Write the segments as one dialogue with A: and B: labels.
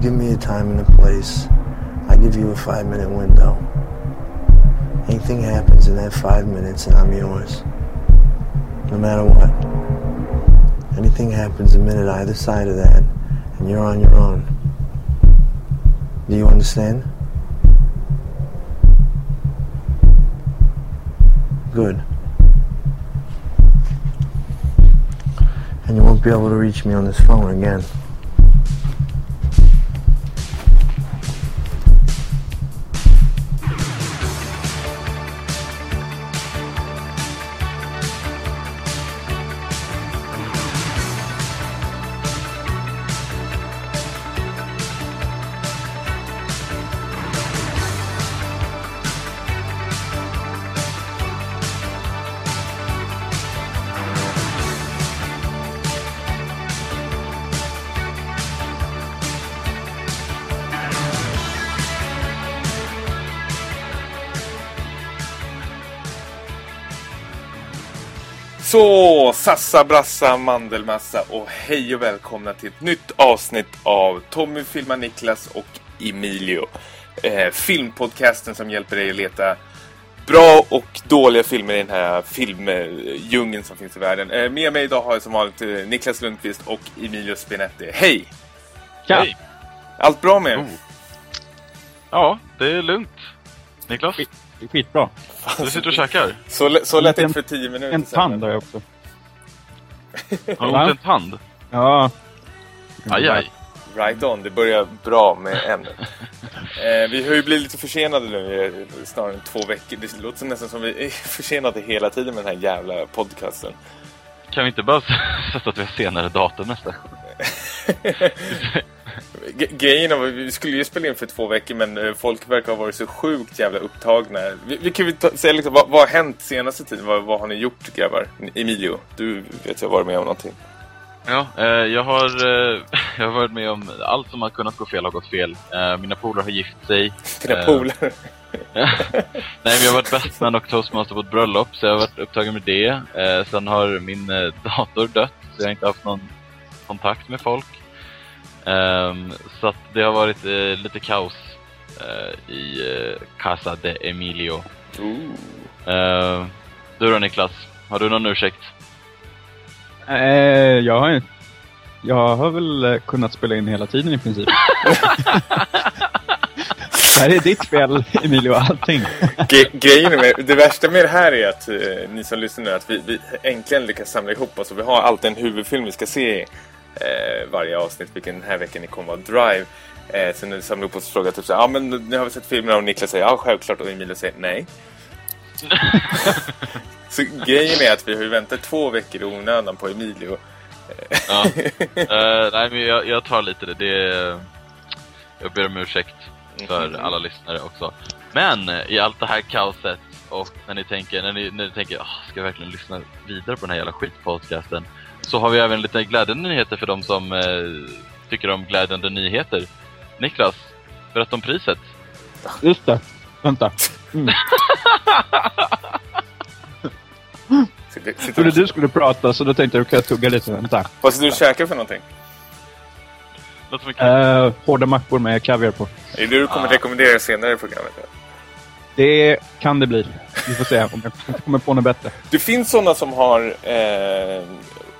A: give me a time and a place. I give you a five minute window. Anything happens in that five minutes and I'm yours. No matter what. Anything happens a minute either side of that and you're on your own. Do you understand? Good. And you won't be able to reach me on this phone again.
B: Så, Sassa Brassa Mandelmassa och hej och välkomna till ett nytt avsnitt av Tommy filmar Niklas och Emilio. Eh, filmpodcasten som hjälper dig att leta bra och dåliga filmer i den här filmdjungeln som finns i världen. Eh, med mig idag har jag som vanligt eh, Niklas Lundqvist och Emilio Spinetti. Hej!
C: Ja.
D: Hej.
B: Allt bra med er?
D: Oh. Ja, det är lugnt. Niklas,
C: Det är skitbra.
D: du sitter och käkar.
B: Så, så lät det för tio minuter
C: En
B: sedan.
C: tand har jag också.
D: Har du ont en tand?
C: Ja.
D: Aj, aj.
B: Right on, det börjar bra med en. eh, vi har ju blivit lite försenade nu, snarare än två veckor. Det låter nästan som vi är försenade hela tiden med den här jävla podcasten.
D: Kan vi inte bara sätta att vi har senare datum nästa gång?
B: Grejen var, vi skulle ju spela in för två veckor men eh, folk verkar ha varit så sjukt jävla upptagna. Vi, vi kan ju ta, säga liksom, vad, vad har hänt senaste tiden? Vad, vad har ni gjort grabbar? Emilio, du vet jag har varit med om någonting.
D: Ja, eh, jag, har, eh, jag har varit med om allt som har kunnat gå fel har gått fel. Eh, mina polare har gift sig.
B: Dina
D: Eh,
B: polare.
D: Nej, men jag har varit bestman och toastmaster på ett bröllop, så jag har varit upptagen med det. Eh, sen har min dator dött, så jag har inte haft någon kontakt med folk. Ehm, så att det har varit eh, lite kaos eh, i eh, Casa de Emilio. Eh, du då Niklas, har du någon ursäkt?
C: Eh, jag har Jag har väl kunnat spela in hela tiden i princip. det här är ditt spel, Emilio, allting.
B: Ge- grejen med, det värsta med det här är att eh, ni som lyssnar nu, att vi, vi äntligen lyckas samla ihop oss och vi har alltid en huvudfilm vi ska se eh, varje avsnitt, vilken den här veckan ni kommer att Drive. Eh, så vi samlar ihop oss och frågar typ så ja men nu har vi sett filmen och Niklas säger ja självklart och Emilio säger nej. så grejen är att vi har väntat två veckor i onödan på Emilio.
D: Ja. Eh, nej, men jag, jag tar lite det. det. Jag ber om ursäkt för alla lyssnare också. Men i allt det här kaoset och när ni tänker, när ni, när ni tänker "Ah, ska jag verkligen lyssna vidare på den här jävla skitpodcasten? Så har vi även lite glädjande nyheter för de som eh, tycker om glädjande nyheter. Niklas, berätta om priset.
C: Just det. Vänta.
B: Sitter
C: trodde du skulle prata, så då tänkte jag att jag tugga lite. Vänta.
B: Vad ska du käka för någonting?
C: Uh, hårda mackor med kaviar på.
B: Är det du kommer
D: Ah.
B: rekommendera senare i programmet?
C: Det kan det bli. Vi får se om jag kommer på något bättre.
B: Det finns sådana som har eh,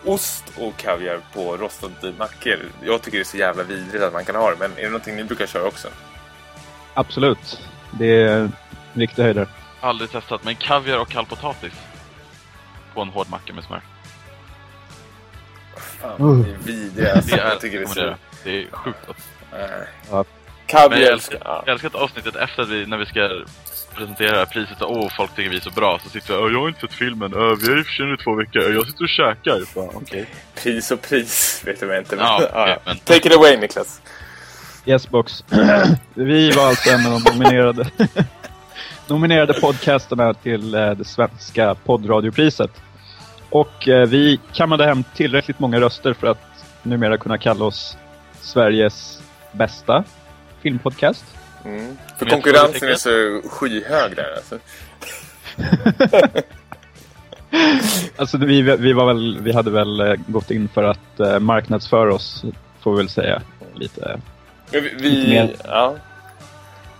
B: ost och kaviar på rostade mackor. Jag tycker det är så jävla vidrigt att man kan ha det. Men är det någonting ni brukar köra också?
C: Absolut. Det är riktiga höjder.
D: Aldrig testat, men kaviar och kall potatis. På en hård macka med smör.
B: Fan,
C: Uh.
B: det är vidriga. Alltså.
D: Det är,
B: jag tycker det är så...
D: det är sjukt gott.
B: Nej.
C: Ja.
D: Men
B: Kaviar
D: jag
B: älskar
D: älskar,
B: ja.
D: jag älskar att avsnittet efter att vi, när vi ska presentera det här priset, så, åh folk tycker vi är så bra, så sitter vi "Åh, jag har inte sett filmen, Åh, vi har ju för i två veckor, jag sitter och käkar. Bara, Okej.
B: Pris och pris vet jag inte. Men,
D: Ja,
B: ja.
D: men-
B: Take it away Niklas.
C: Yesbox. Vi var alltså en av de nominerade, nominerade podcasterna till eh, det svenska poddradiopriset. Och eh, vi kammade hem tillräckligt många röster för att numera kunna kalla oss Sveriges bästa filmpodcast.
B: Mm. För konkurrensen är så skyhög där alltså.
C: Alltså vi, vi, var väl, vi hade väl eh, gått in för att eh, marknadsföra oss, får vi väl säga, lite
B: Vi,
C: Lite
B: vi,
C: mer.
B: ja.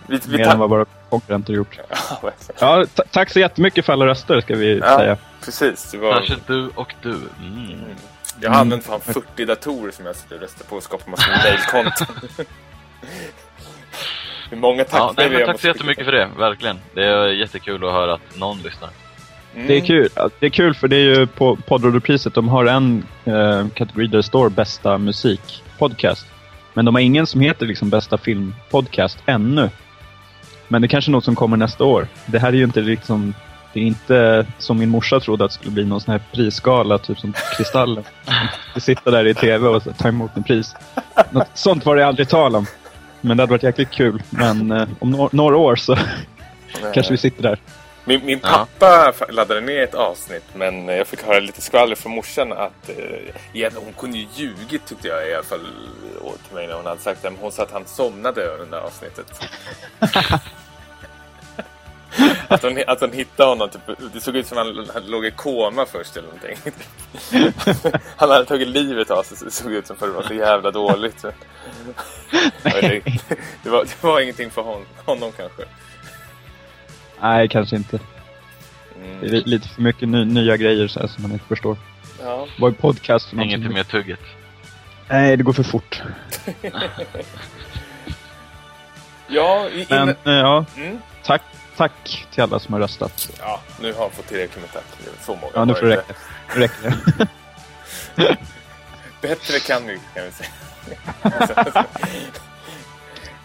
B: Vi, vi
C: Mer än vad våra konkurrenter gjort.
B: Ja,
C: tack så jättemycket för alla röster ska vi
B: Ja.
C: säga.
B: Precis. Det var,
D: Särskilt du och du. Mm.
B: jag har använt fan 40 datorer som jag sitter och röstar på och skapar massor med mailkonton. Hur många tack
D: Ja, nej, men tack så jättemycket för det, verkligen. Det är jättekul att höra att någon lyssnar.
B: Mm.
C: Det är kul. Det är kul för det är ju på poddradiopriset, de har en eh, kategori där det står bästa musikpodcast. Men de har ingen som heter liksom bästa filmpodcast ännu. Men det är kanske är något som kommer nästa år. Det här är ju inte liksom det är inte som min morsa trodde att det skulle bli någon sån här prisgala, typ som Kristallen. Vi sitter där i tv och ta emot en pris. Något sånt var det aldrig tal om. Men det hade varit jäkligt kul. Men eh, om no- några år så kanske vi sitter där.
B: Min, min
D: Ja.
B: pappa fa- laddade ner ett avsnitt men jag fick höra lite skvaller från morsan att eh, igen, hon kunde ju ljugit tyckte jag i alla fall åt till mig när hon hade sagt det. Men hon sa att han somnade över det där avsnittet. att, hon, att hon hittade honom, typ, det såg ut som han, han låg i koma först eller någonting. han hade tagit livet av sig så det såg ut som för det var så jävla dåligt. det, det, var, det var ingenting för hon, honom kanske.
C: Nej, kanske inte.
B: Mm.
C: Det är li- lite för mycket ny, nya grejer så här, som man inte förstår.
B: Ja.
C: Vad är podcast?
D: Ingenting med tugget.
C: Nej, det går för fort.
B: Ja, i,
C: Men eh, ja,
B: mm.
C: tack, tack till alla som har röstat.
B: ja, nu har jag fått tillräckligt med tack. Så många
C: Ja, nu får det räcka. Det.
B: Bättre kan vi, kan vi säga.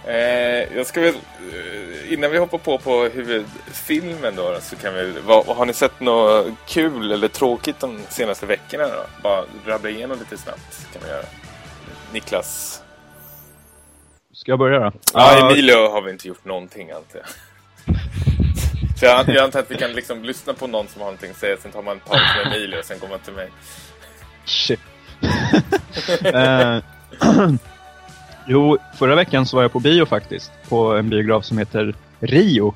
B: eh, jag ska väl, eh, innan vi hoppar på på huvudfilmen då, så kan vi, vad, har ni sett något kul eller tråkigt de senaste veckorna då? Bara rabbla igenom lite snabbt kan vi göra. Niklas?
C: Ska jag börja då?
B: Ja, Emilio har vi inte gjort någonting jag. Så jag, jag antar att vi kan liksom lyssna på någon som har någonting att säga, sen tar man en paus med Emilio och sen går man till mig.
C: Shit. Eh, jo, förra veckan så var jag på bio faktiskt. På en biograf som heter Rio.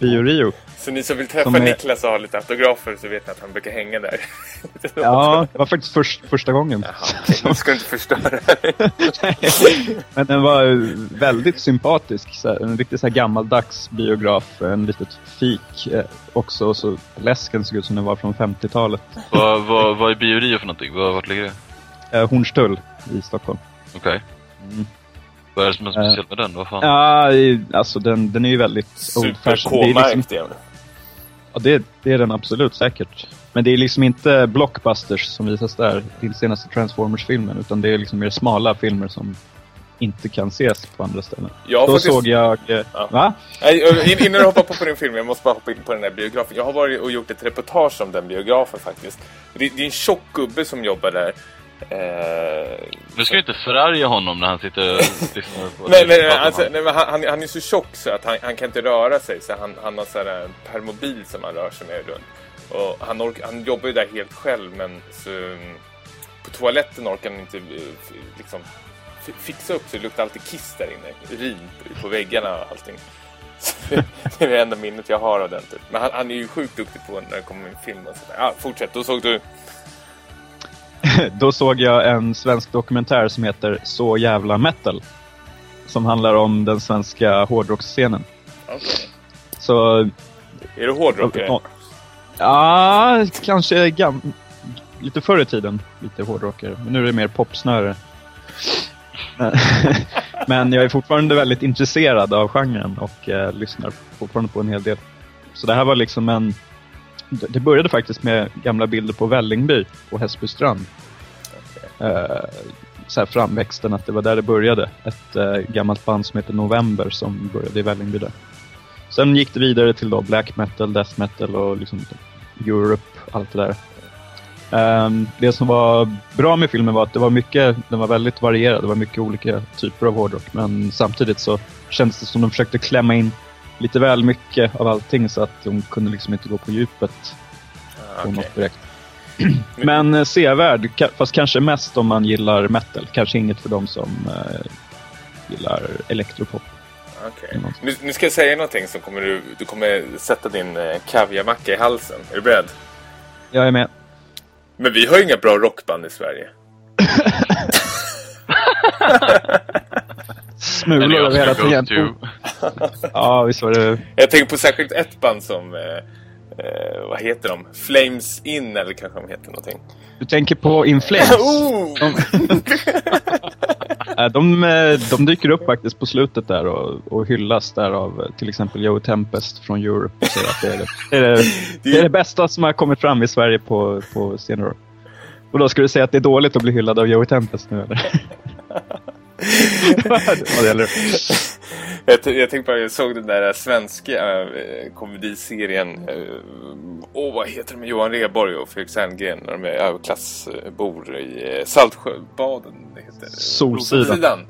C: Bio Rio.
B: Så ni som vill träffa
C: Som är-
B: Niklas och ha lite autografer så vet ni att han brukar hänga där.
C: Ja, det var faktiskt först, första gången.
B: Jaha, nu ska inte förstöra.
C: Men den var väldigt sympatisk. Så här, en riktigt så här gammaldags biograf. En litet fik eh, också. Och så läsken såg ut som den var från 50-talet.
D: Vad, vad, vad är Biorio för någonting? Vad, vart ligger det?
C: Eh, Hornstull i Stockholm.
D: Okej.
C: Mm.
D: Vad är det som är speciellt med den? Vad fan?
C: Ja, alltså den, den är ju väldigt old fashioned. Det är, liksom,
B: igen.
C: ja, det, det är den absolut säkert. Men det är liksom inte blockbusters som visas där, den senaste Transformers-filmen. Utan det är liksom mer smala filmer som inte kan ses på andra ställen.
B: Har
C: Då
B: faktiskt-
C: såg jag... Eh,
B: Ja.
C: Va?
B: Nej, in- Innan du hoppar på, på din film, jag måste bara hoppa in på den här biografen. Jag har varit och gjort ett reportage om den biografen faktiskt. Det, det är en tjock gubbe som jobbar där. Eh,
D: Nu ska vi inte förarga honom när han sitter och på
B: nej, nej, alltså, nej men han, han, han är så tjock så att han, han kan inte röra sig. Så han, han har så här en permobil som han rör sig med runt. Och han, ork, han jobbar ju där helt själv men så, mm, på toaletten orkar han inte eh, liksom, fixa upp så det luktar alltid kiss där inne. Urin på väggarna och allting. det är det enda minnet jag har av den typ. Men han, han är ju sjukt duktig på när det kommer en film och sådär. Ja, fortsätt, då såg du...
C: Då såg jag en svensk dokumentär som heter Så jävla metal. Som handlar om den svenska hårdrocksscenen.
B: Okej.
C: Så,
B: Är du hårdrockare?
C: ja, kanske gam, lite förr i tiden lite hårdrockare. Men nu är det mer popsnöre. Men- Men jag är fortfarande väldigt intresserad av genren och eh, lyssnar fortfarande på en hel del. Så det här var liksom en... Det började faktiskt med gamla bilder på Vällingby på Hässelbystrand. Eh, så här framväxten, att det var där det började. Ett eh, gammalt band som heter November som började i Vällingby där. Sen gick det vidare till då black metal, death metal och liksom Europe, allt det där. Ehm, det som var bra med filmen var att det var mycket, den var väldigt varierad. Det var mycket olika typer av hårdrock. Men samtidigt så kändes det som de försökte klämma in lite väl mycket av allting så att de kunde liksom inte gå på djupet
B: Ah,
C: på
B: okej.
C: något direkt. Men eh, sevärd, fast kanske mest om man gillar metal. Kanske inget för dem som eh, gillar elektropop.
B: Okej. Nu, nu ska jag säga någonting som kommer du, du kommer sätta din eh, kaviarmacka i halsen. Är du beredd?
C: Jag är med.
B: Men vi har ju inga bra rockband i Sverige.
C: smulor över hela
D: to.
C: Ja, visst var det...
B: Jag tänker på särskilt ett band som... Eh, eh, vad heter de? Flames In eller kanske de heter någonting.
C: Du tänker på In Flames.
B: Oh!
C: De, eh, de dyker upp faktiskt på slutet där och, och hyllas där av eh, till exempel Joe Tempest från Europe. Och säger att det, är det, det, är det, det är det bästa som har kommit fram i Sverige på, på senare år. Och då skulle du säga att det är dåligt att bli hyllad av Joe Tempest nu eller? Det?
B: Jag, jag tänkte bara, jag såg den där svenska äh, komediserien. Äh, åh, vad heter de? Johan Rheborg och Fredrik Serngren när de är överklassbor i äh, Saltsjöbaden. Det heter.
C: Solsidan.
B: Solsidan.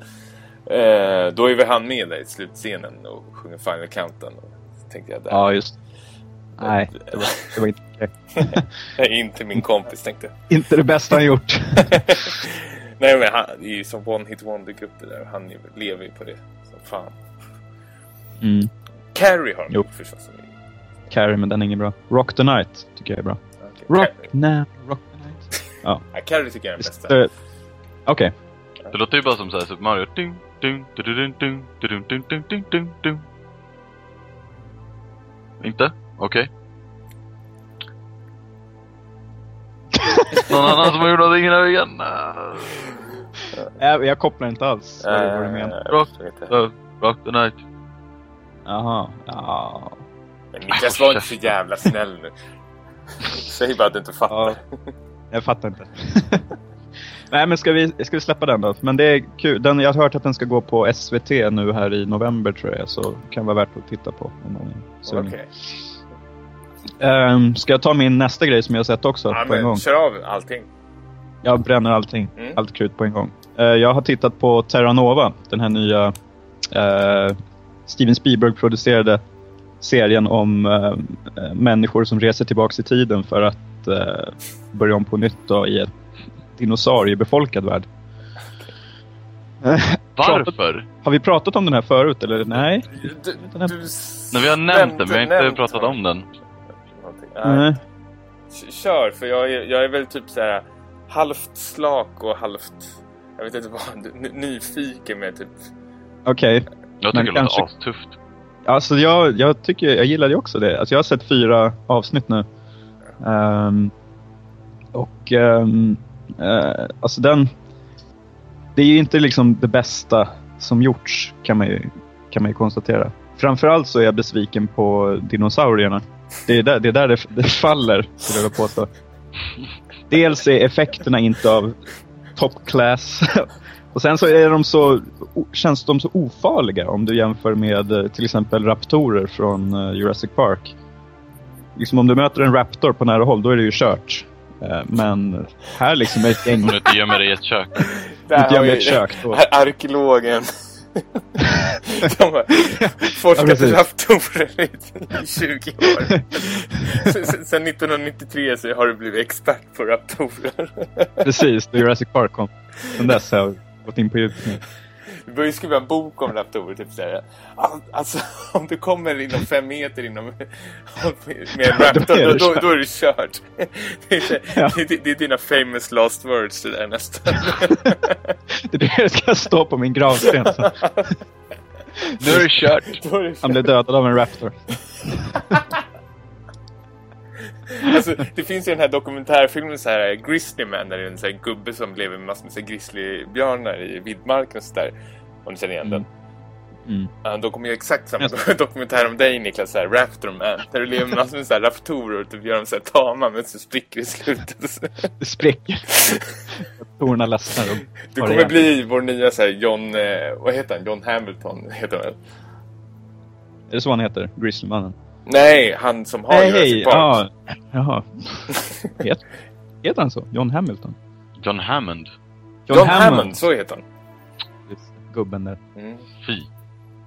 B: Eh, då är väl han med där i slutscenen och sjunger Final Countdown. Tänkte jag där.
C: Ja, just Nej, det var, det var inte.
B: Nej, inte min kompis tänkte jag.
C: Inte det bästa han gjort.
B: Nej men han det är ju som One Hit Wonder-grupp det där. Han är- lever ju på det. Som fan.
C: Mm.
B: Carrie har gjort förstås.
C: Carrie, men den är ingen bra. Rock the Night tycker jag är bra.
B: okej.
C: Rock, na, rock the Night. Ja.
B: Ja, Carrie tycker jag är den bästa.
C: Eh, Okej.
D: Det låter ju bara som så här Super Mario. Dun, dun, dun, dun, dun, dun, dun, dun, dun, dun. Inte? Okej. Någon annan som har gjort någonting i den här veckan?
C: Jag, jag kopplar inte alls vad du- menar.
D: Rock. Uh, rock the night.
C: Jaha. Ja.
B: Men Niklas var inte så jävla snäll nu. Säg bara att du inte fattar.
C: ja. Jag fattar inte. Nej, men ska vi, ska vi släppa den då? Men det är kul. Den, jag har hört att den ska gå på SVT nu här i november tror jag. Så kan vara värt att titta på. Om någon Ehm, ska jag ta min nästa grej som jag har sett också
B: Ja,
C: på en gång?
B: kör av allting.
C: Jag bränner allting.
B: Mm.
C: Allt krut på en gång. Eh, jag har tittat på Terra Nova. Den här nya eh, Steven Spielberg-producerade serien om eh, människor som reser tillbaka i tiden för att eh, börja om på nytt då, i en dinosauriebefolkad värld.
D: Varför?
C: har vi pratat om den här förut eller nej?
B: Du,
C: här-
B: du
D: Nej, vi har nämnt den, vi har inte
B: nämnt
D: pratat om den.
B: Nej. Kör, för jag är, jag är väl typ så här halvt slak och halvt... Jag vet inte vad, nyfiken med typ...
C: Okej.
D: Jag
C: Men
D: tycker det låter
C: kanske-
D: astufft.
C: Alltså jag, jag tycker, jag gillar ju också det. Alltså jag har sett fyra avsnitt nu. Ehm, och ehm, eh, alltså den... Det är ju inte liksom det bästa som gjorts kan man ju, kan man ju konstatera. Framförallt så är jag besviken på dinosaurierna. Det är där det, är där det, det faller, skulle jag påstå. Dels är effekterna inte av top class. Och sen så är de så, känns de så ofarliga om du jämför med eh, till exempel raptorer från eh, Jurassic Park. Liksom om du möter en raptor på nära håll, då är det ju kört. Eh, Men här liksom är ett gäng...
D: Om du inte gömmer dig i ett kök.
B: Där
C: Inte med
B: vi
C: ett kök då.
B: Arkeologen. De har forskat
C: Ja,
B: raptorer i i 20 år. Sen 1993 så har du blivit expert på raptorer.
C: Precis, då Jurassic Park kom. Sen dess har jag gått in på djupet
B: Du börjar skriva en bok om raptorer. Typ. Al- Alltså om du kommer inom fem meter inom med en raptor,
C: Då är
B: då, då, är det kört. Det är, så-
C: Ja.
B: det, det är dina famous last words det där nästan.
C: Det är det ska stå på min gravsten. Så.
D: Nu är det kört.
C: Han blev dödad av en raptor.
B: Alltså, det finns ju den här dokumentärfilmen så här Grizzly Man där det är en så här gubbe som lever med massor med så här grizzlybjörnar i vildmarken och sådär. Om du känner igen den.
C: Mm.
B: Ja, då kommer ju exakt samma
C: Jaså.
B: dokumentär om dig Niklas, så här, Raptor Man. Där du lever med massor med så här raptorer och typ gör dem så här tama men så spricker i slutet.
C: Det spricker. Raptorerna ledsnar
B: Du kommer
C: igen.
B: bli vår nya så här, John, eh, vad heter han? John Hamilton heter han väl?
C: Är det så han heter? Grizzlymannen?
B: Nej, han som har
C: Hej,
B: Jurassic
C: hej!
B: Park.
C: Ja, jaha. Het, heter han så? John Hamilton?
D: John Hammond.
B: John, Hammond. så heter han.
C: Gubben där.
B: Mm.
D: Fy.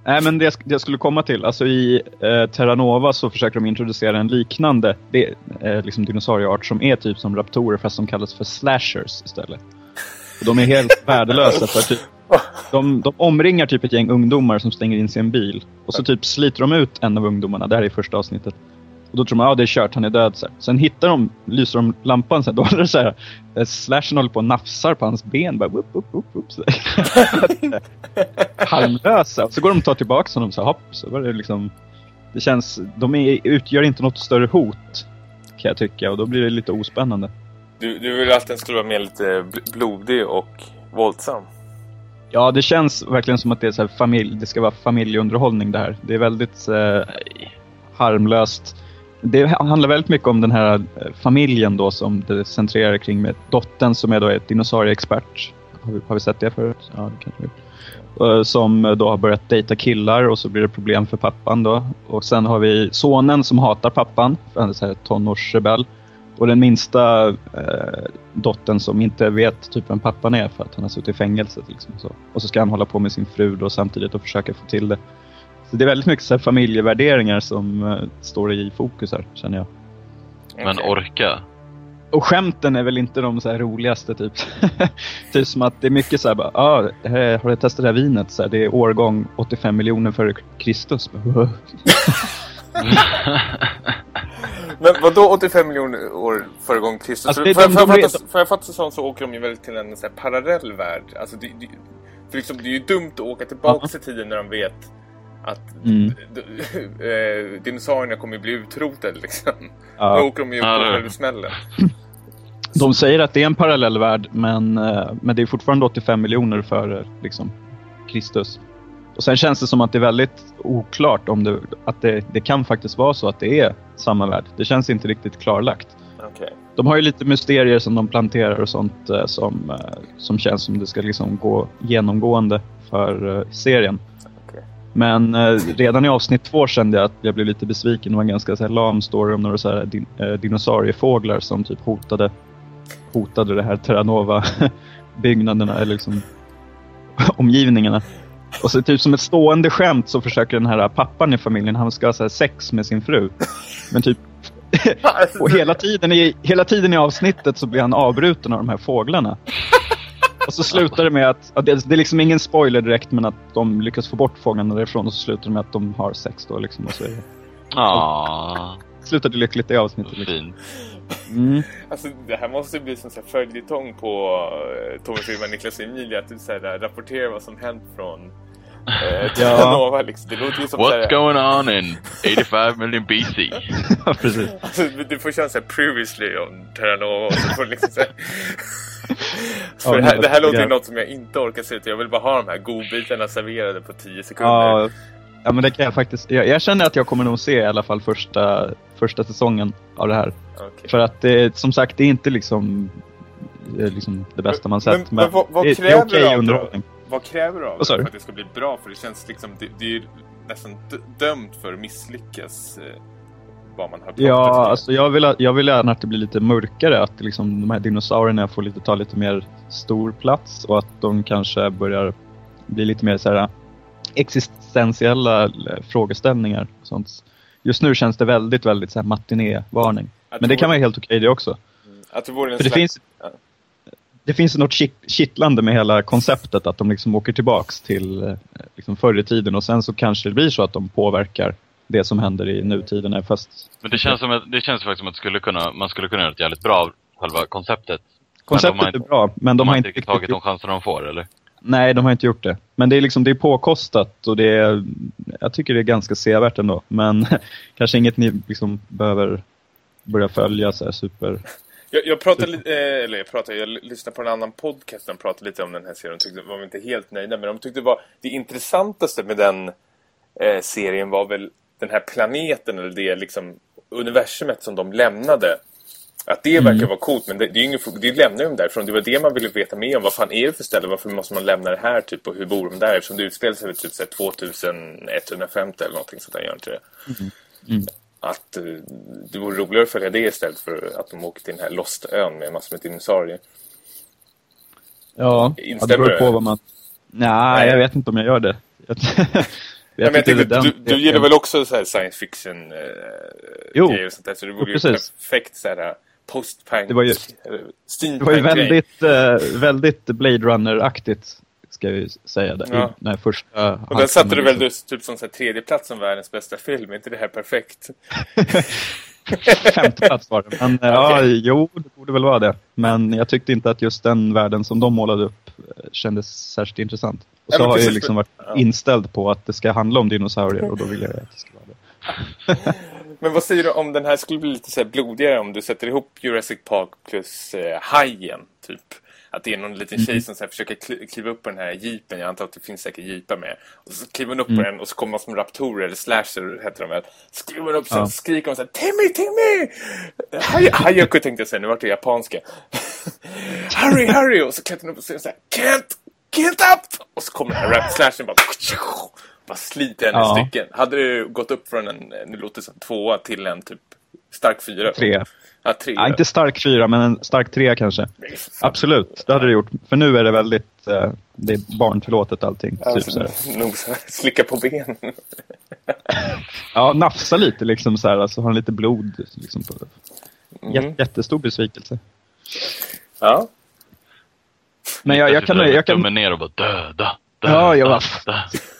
C: Nej, men det, jag sk- det jag skulle komma till. Alltså i eh, Terra Nova så försöker de introducera en liknande det, eh, liksom dinosaurieart som är typ som raptorer fast som kallas för slashers istället. Och de är helt värdelösa för typ, de, de omringar typ ett gäng ungdomar som stänger in sig i en bil. Och så typ sliter de ut en av ungdomarna, det här är i första avsnittet. Och då tror man, ja det är kört, han är död. Så här. Sen hittar de, lyser de lampan, så här, då är det så här, eh, slashen håller på och nafsar på hans ben. Bara, whoop, whoop, whoop, whoop, så. Harmlösa. Och så går de och tar tillbaka honom, så här, hopp, så var det liksom... Det känns, de är, utgör inte något större hot, kan jag tycka. Och då blir det lite ospännande.
B: Du, du vill att den skulle vara mer lite blodig och våldsam?
C: Ja, det känns verkligen som att det, är så här familj, det ska vara familjeunderhållning det här. Det är väldigt eh, harmlöst. Det handlar väldigt mycket om den här eh, familjen då som det centrerar kring med dottern som är då ett dinosaurieexpert. Har vi, har vi sett det förut? Ja, det kanske vi eh, Som då har börjat dejta killar och så blir det problem för pappan då. Och sen har vi sonen som hatar pappan, för han är så här tonårsrebell. Och den minsta eh, dottern som inte vet typ vem pappan är för att han har suttit i fängelse. Liksom, så. Och så ska han hålla på med sin fru då samtidigt och försöka få till det. Så det är väldigt mycket så här, familjevärderingar som eh, står i fokus här, känner jag.
D: Men orka.
C: Och skämten är väl inte de så här roligaste typ. typ som att det är mycket så här bara, ah, har du testat det här vinet? Så här, det är årgång 85 miljoner före Kristus.
B: Men vad då 85 miljoner år föregång Kristus?
C: Alltså,
B: För-
C: det-
B: får, jag-
C: de-
B: jag
C: de
B: fatta,
C: vet-
B: får jag fatta sånt så åker de ju väl till en så här, parallell värld. Alltså, det, det, för liksom, det är ju dumt att åka tillbaka i tiden när de vet att
C: Mm.
B: eh, dinosaurierna kommer ju bli utrotade liksom. Då
C: Ja.
B: åker de ju
D: Ja,
B: på
D: det-
B: själva smällen.
C: De säger att det är en parallell värld men, eh, men det är fortfarande 85 miljoner före liksom, Kristus. Och sen känns det som att det är väldigt oklart om det, att det, det kan faktiskt vara så att det är samma värld. Det känns inte riktigt klarlagt.
B: Okej.
C: De har ju lite mysterier som de planterar och sånt eh, som, eh, som känns som det ska liksom gå genomgående för eh, serien.
B: Okej.
C: Men redan i avsnitt två kände jag att jag blev lite besviken. Det var en ganska så här, lam story om några så här, din, dinosauriefåglar som typ hotade, hotade det här Terranova-byggnaderna eller liksom omgivningarna. Och så typ som ett stående skämt så försöker den här pappan i familjen, han ska ha så här, sex med sin fru. Men typ och hela tiden, i, hela tiden i avsnittet så blir han avbruten av de här fåglarna. Och så slutar det med att, att det, det är liksom ingen spoiler direkt men att de lyckas få bort fåglarna därifrån och så slutar det med att de har sex då liksom. Och så är det, slutar det lyckligt i avsnittet. Liksom. Mm.
B: Alltså, det här måste ju bli som så här följetong på uh, Tommy Friman, Niklas och Emilia. Att du så här, rapporterar vad som hänt från uh, Terranova. Liksom. Det låter ju som
D: What's
B: här,
D: going on in 85 million BC?
C: Ja, precis.
B: Alltså, du får köra såhär previously om Terranova och så får du liksom så här... För
C: Ja,
B: det, här,
C: men-
B: det här låter ju
C: ja.
B: något som jag inte orkar se ut. Jag vill bara ha de här godbitarna serverade på 10 sekunder.
C: Ja, ja, men det kan jag faktiskt. Jag, jag känner att jag kommer nog se i alla fall första, första säsongen av det här.
B: Okej.
C: För att det, som sagt, det är inte liksom, det, är liksom det bästa man
B: Men-
C: sett.
B: men vad- vad
C: det, det
B: kräver
C: är okej
B: det då?
C: underhållning.
B: Vad kräver du av
C: sa
B: det för att det ska bli bra? För det känns liksom, det, det är ju nästan dömt för att misslyckas. Eh, vad man har
C: Ja, alltså jag vill, jag vill gärna att det blir lite mörkare. Att liksom, de här dinosaurierna får lite, ta lite mer stor plats och att de kanske börjar bli lite mer så här, existentiella eh, frågeställningar. Och sånt. Just nu känns det väldigt, väldigt så här matinévarning. Men det kan vara helt okej det också.
B: Att det vore en
C: För det finns,
B: Ja.
C: det finns något kitt- kittlande med hela konceptet att de liksom åker tillbaks till eh, liksom förr i tiden och sen så kanske det blir så att de påverkar det som händer i nutiden. Fast
D: Men det känns, som att, det känns faktiskt som att skulle kunna, man skulle kunna göra ett jävligt bra av själva konceptet.
C: konceptet
D: de har inte-
C: är bra, men de,
D: De
C: har inte
D: riktigt tagit de chanser de får, eller?
C: Nej, de har inte gjort det. Men det är liksom det är påkostat och det är, jag tycker det är ganska sevärt ändå. Men kanske inget ni liksom behöver börja följa så här super...
B: Jag, jag pratade lite, eh, eller jag pratade, jag lyssnade på en annan podcast och pratade lite om den här serien. De tyckte, var inte helt nöjda, men de tyckte det var det intressantaste med den eh, serien var väl den här planeten eller det liksom universumet som de lämnade. Att det verkar vara coolt, men det, det, är ingen, det lämnar ju de därifrån. Det var det man ville veta mer om. Vad fan är det för ställe? Varför måste man lämna det här? Typ, och hur bor de där? Eftersom det utspelar sig typ så här 2150 eller någonting sånt där, gör inte det?
C: Mm.
B: Att eh, det vore roligare att följa det istället för att de åker till den här Lost-ön med massor med dinosaurier.
C: Ja, ja det
B: Instämmer
C: beror på vad man... Nej,
B: Nej.
C: jag vet inte om jag gör det. Jag,
B: jag
C: tycker
B: tänkte, du, du gillar väl också så science fiction eh,
C: Jo.
B: grejer och sånt där, så det vore ju
C: precis.
B: perfekt så här post-punk,
C: Det var ju- Det var ju väldigt, eh, väldigt Blade Runner-aktigt ska jag ju säga. Det.
B: Ja.
C: När första
B: Och den satte du väl
C: liksom.
B: just typ som så här tredje plats som världens bästa film. Är inte det här perfekt?
C: Femte plats var det. Men eh, ja, jo, det borde väl vara det. Men jag tyckte inte att just den världen som de målade upp eh, kändes särskilt intressant. Och
B: Ja,
C: så
B: men
C: har jag liksom varit
B: Ja.
C: inställd på att det ska handla om dinosaurier och då vill jag att det ska vara det.
B: Men vad säger du om den här skulle bli lite så blodigare om du sätter ihop Jurassic Park plus eh, Hajen, typ? Att det är någon liten tjej som så försöker kli- kliva upp på den här jeepen. Jag antar att det finns säkert jeepar med. Och så kliver hon upp på den och så kommer man som raptorer, eller slasher heter de väl. Så kliver hon upp så
C: Ja.
B: skriker hon så här Timmy, Timmy! Hayako tänkte jag säga, nu vart det japanska. hurry, hurry! Och så klättrar hon upp och säger så här Can't, can't up! Och så kommer den här rap-slashen bara bara sliter henne
C: Ja.
B: i stycken. Hade det gått upp från en, nu låter det som tvåa till en typ stark fyra?
C: Tre.
B: Ja, tre.
C: Ja, inte stark fyra, men en stark tre kanske. Absolut, det hade det gjort. För nu är det väldigt eh, det är barntillåtet allting. Typ
B: Alltså,
C: så här.
B: nog så här, slicka på benen.
C: Ja, nafsa lite liksom så här, alltså har lite blod. Liksom, på.
B: Mm.
C: Jät- Jättestor besvikelse.
B: Ja.
C: Men jag, jag kan...
D: Där med
C: Jag kan
D: ner och bara döda,
C: Ja, jag var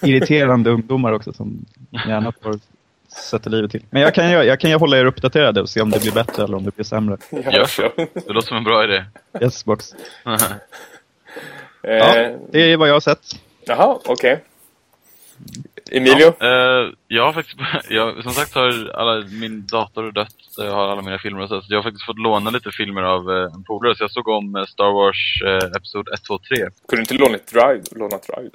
C: irriterande ungdomar också som gärna får sätta livet till. Men jag kan, ju- jag kan ju hålla er uppdaterade och se om det blir bättre eller om det blir sämre.
B: Gör så.
D: Det låter som en bra idé.
C: Yes, box. Ja,
B: Eh,
C: det är vad jag har sett.
B: Jaha, okej. Emilio?
D: Eh, jag har faktiskt, jag, som sagt har alla, min dator dött, där jag har alla mina filmer och så, så jag har faktiskt fått låna lite filmer av eh, en polare, så jag såg om eh, Star Wars eh, Episod 1, 2, 3.
B: Kunde du inte låna ett drive? Låna ett drive?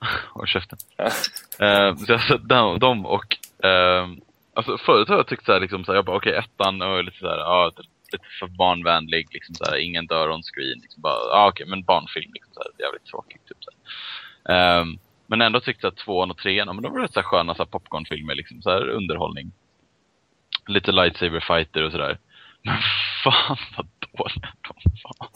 D: Håll käften.
B: Ja.
D: Eh, så jag har sett dem, dem och eh, alltså förut har jag tyckt så här, liksom så här, jag bara okej ettan och lite så här, ja, lite för barnvänlig, liksom så här, ingen dör on screen, liksom bara, ja okej, men barnfilm, liksom så här, jävligt tråkigt, typ så här. Men ändå tyckte jag att tvåan och trean, men de var rätt så här sköna så här, popcornfilmer, liksom så här underhållning. Lite lightsaber fighter och sådär. Men fan vad dåliga de var.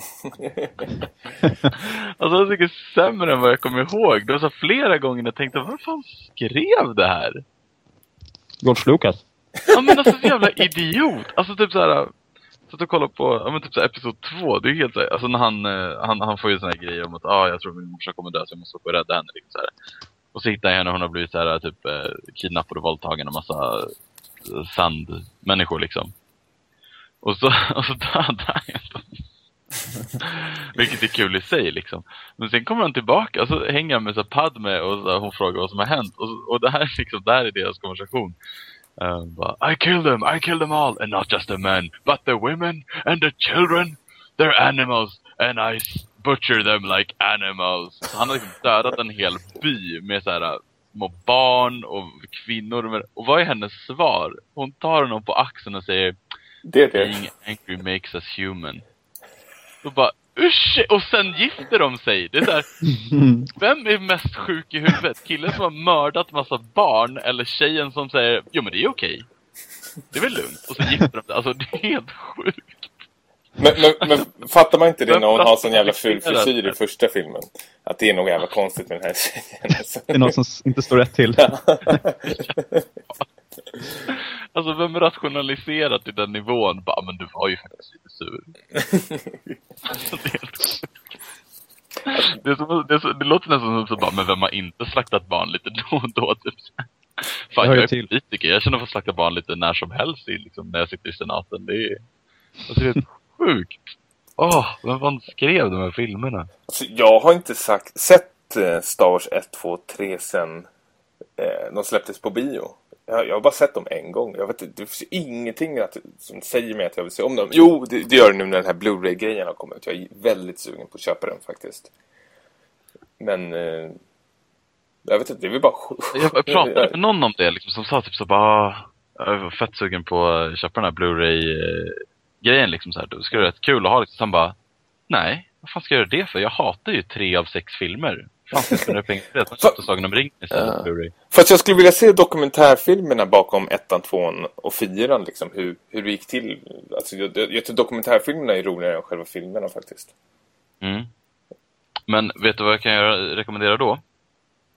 D: Alltså jag tycker sämre än vad jag kommer ihåg. Det var så flera gånger jag tänkte, vad fan skrev det här?
C: George Lucas.
D: Ja men alltså så jävla idiot! Alltså typ såhär, så satt jag kollade på, ja men typ såhär episod 2. det är helt såhär, alltså när han, eh, han, han får ju såna här grejer om att ah, jag tror min morsa kommer dö så jag måste gå och rädda henne liksom så här. Och så hittar jag henne och hon har blivit såhär typ eh, kidnappad och våldtagen av massa eh, sandmänniskor liksom. Och så, och så dödar han dem. Vilket är kul i sig liksom. Men sen kommer han tillbaka och så hänger han med så Padme och så, hon frågar vad som har hänt. Och, och det här liksom, det här är deras konversation. Uh, bara, I killed them, I killed them all, and not just the men, but the women and the children. They're animals, and I butcher them like animals. Så han har liksom dödat en hel by med så här äh, små barn och kvinnor. Och vad är hennes svar? Hon tar honom på axeln och säger
B: Det är det.
D: Being angry makes us human. Och bara, usch! Och sen gifter de sig. Det är så här, vem är mest sjuk i huvudet? Killen som har mördat massa barn eller tjejen som säger, jo men det är okej. Det är väl lugnt. Och så gifter de sig. Alltså det är helt sjukt.
B: Men, men, men fattar man inte det när hon har sån jävla ful frisyr i första filmen? Att det är nog jävla konstigt med den här tjejen. Alltså.
C: Det är något som inte står rätt till.
D: Alltså vem rationaliserar till den nivån? Bara, men du var ju faktiskt lite sur. Alltså, det, är sjukt. det, är som, det, är så, det låter nästan som så bara, men vem har inte slaktat barn lite då och då? Typ. Fan, jag
C: ju
D: är
C: till.
D: politiker. Jag känner för att slakta barn lite när som helst i, liksom, när jag sitter i senaten. Det är, alltså, det är sjukt. Åh, vem fan skrev de här filmerna?
B: Alltså, jag har inte sagt, sett eh, Star Wars 1, 2, 3 sen eh, de släpptes på bio. Jag, jag har bara sett dem en gång. Jag vet, inte, det finns ingenting att, som säger mig att jag vill se om dem. Jo, det, det gör det nu när den här Blu-ray-grejen har kommit. Jag är väldigt sugen på att köpa den faktiskt. Men... Eh, jag vet inte, det är väl bara...
D: Jag pratade med någon om det liksom, som sa typ så bara, "Ah, jag var fett sugen på att köpa den här Blu-ray-grejen liksom så här. Det skulle vara rätt kul att ha liksom. Så han bara, nej, vad fan ska jag göra det för? Jag hatar ju tre av sex filmer. Fan, ska jag spendera pengar på det? Jag köpte Sagan om ringen istället för Blu-ray.
B: Fast jag skulle vilja se dokumentärfilmerna bakom ettan, tvåan och fyran liksom. Hur, hur det gick till. Alltså, jag, jag, tror dokumentärfilmerna är roligare än själva filmerna faktiskt.
D: Mm. Men vet du vad jag kan göra, rekommendera då?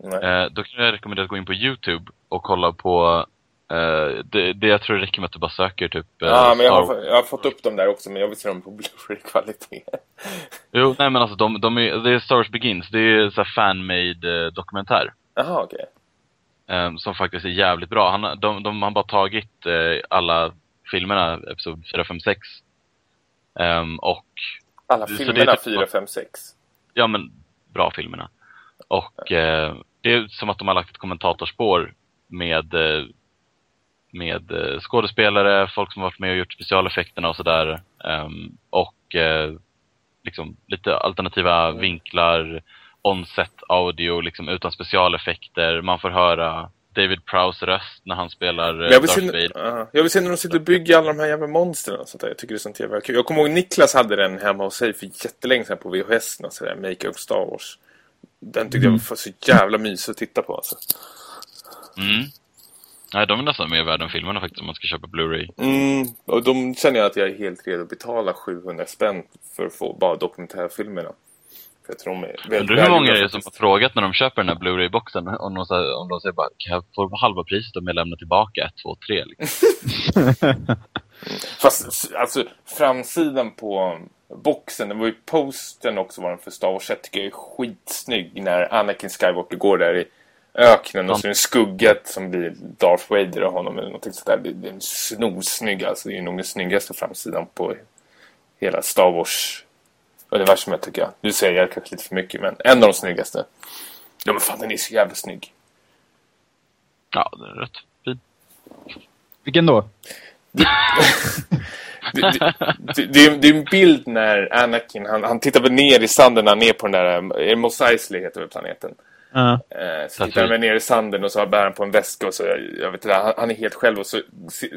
D: Eh, då kan jag rekommendera att gå in på Youtube och kolla på Eh, det, det jag tror räcker med att du bara söker typ...
B: Ja, men jag har, jag har fått upp dem där också, men jag vill se dem på Blu-ray-kvalitet.
D: Jo, nej men alltså de, de är, det är Star Wars Begins, det är så här fan-made eh, dokumentär.
B: Jaha, okej.
D: eh, som faktiskt är jävligt bra. Han, de, de har bara tagit eh, alla filmerna, episod 4, 5, 6. Ehm, och,
B: Alla filmerna
D: typ-
B: 4, 5, 6.
D: ja men, bra filmerna. Och eh, det är som att de har lagt ett kommentatorspår med, med eh, skådespelare, folk som har varit med och gjort specialeffekterna och sådär. Ehm, och eh, liksom lite alternativa vinklar, onset audio liksom utan specialeffekter. Man får höra David Prowse röst när han spelar eh,
B: Men jag, vill
D: Darth
B: se,
D: Vader.
B: ja, jag vill se när de sitter och bygger alla de här jävla monstren och sånt där. Jag tycker det är sånt jävla kul. Jag kommer ihåg Niklas hade den hemma hos sig för jättelänge sedan på VHS. sådär, Make of Star Wars. Den tyckte jag var så jävla mysig att titta på alltså.
D: Mm. Nej, de är nästan mer värda än filmerna faktiskt om man ska köpa Blu-ray.
B: Mm, och de känner jag att jag är helt redo att betala 700 spänn för att få bara dokumentärfilmerna. För jag tror de är väldigt
D: Undrar hur många
B: välgjorda
D: är det som har frågat när de köper den här Blu-ray-boxen om de, säger, om de säger bara kan jag få halva priset om jag lämnar tillbaka 1, 2, 3 liksom.
B: Fast alltså framsidan på boxen, det var ju postern också var den för Star Wars. Jag tycker det är skitsnygg när Anakin Skywalker går där i öknen och så är det en skugga som blir Darth Vader och honom eller någonting sådär. Det, det är en snorsnygg alltså. Det är nog den snyggaste framsidan på hela Star Wars universumet tycker jag. Nu säger jag kanske lite för mycket men en av de snyggaste. Ja men fan den är så jävla snygg.
D: Ja, det är rätt fin.
C: Vilken då?
B: Det, det, det, det, är, en bild när Anakin, han, han tittar väl ner i sanden när han är på den där, är det Mos Eisley heter väl planeten.
C: Ja.
B: Eh, så tittar han väl ner i sanden och så bär han på en väska och så, jag vet inte, han, han är helt själv och så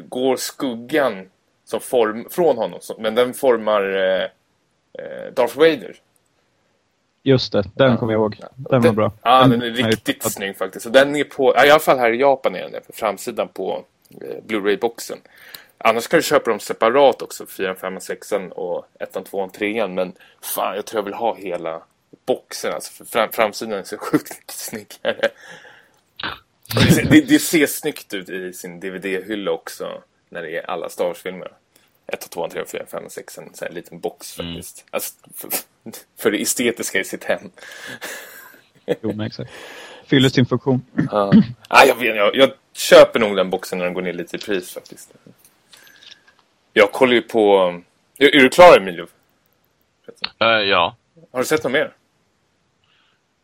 B: går skuggan som form, från honom, så, men den formar eh, eh, Darth Vader.
C: Just det, den kommer jag ihåg. Den var bra.
B: Ja, den är riktigt
C: att-
B: snygg faktiskt. Och den är på, ja, i alla fall här i Japan är den där på framsidan på Blu-ray-boxen. Annars kan du köpa dem separat också, 4, 5, 6 och 1, 2, 3. Men fan, jag tror jag vill ha hela boxen. Alltså, för fram, framsidan är så sjukt mycket snyggare. Det, ser- det, det ser snyggt ut i sin DVD-hylla också. När det är alla Star Wars-filmer. 1, 2, 3, 4, 5, 6. En sån här liten box faktiskt. Alltså, för, för det estetiska i sitt hem.
C: Jo, men exakt. Fyller sin funktion.
B: Ja. Ah, jag, vet, jag, jag köper nog den boxen när den går ner lite i pris faktiskt. Jag kollar ju på... Är, är du klar Emilio?
D: Eh, ja.
B: Har du sett något mer?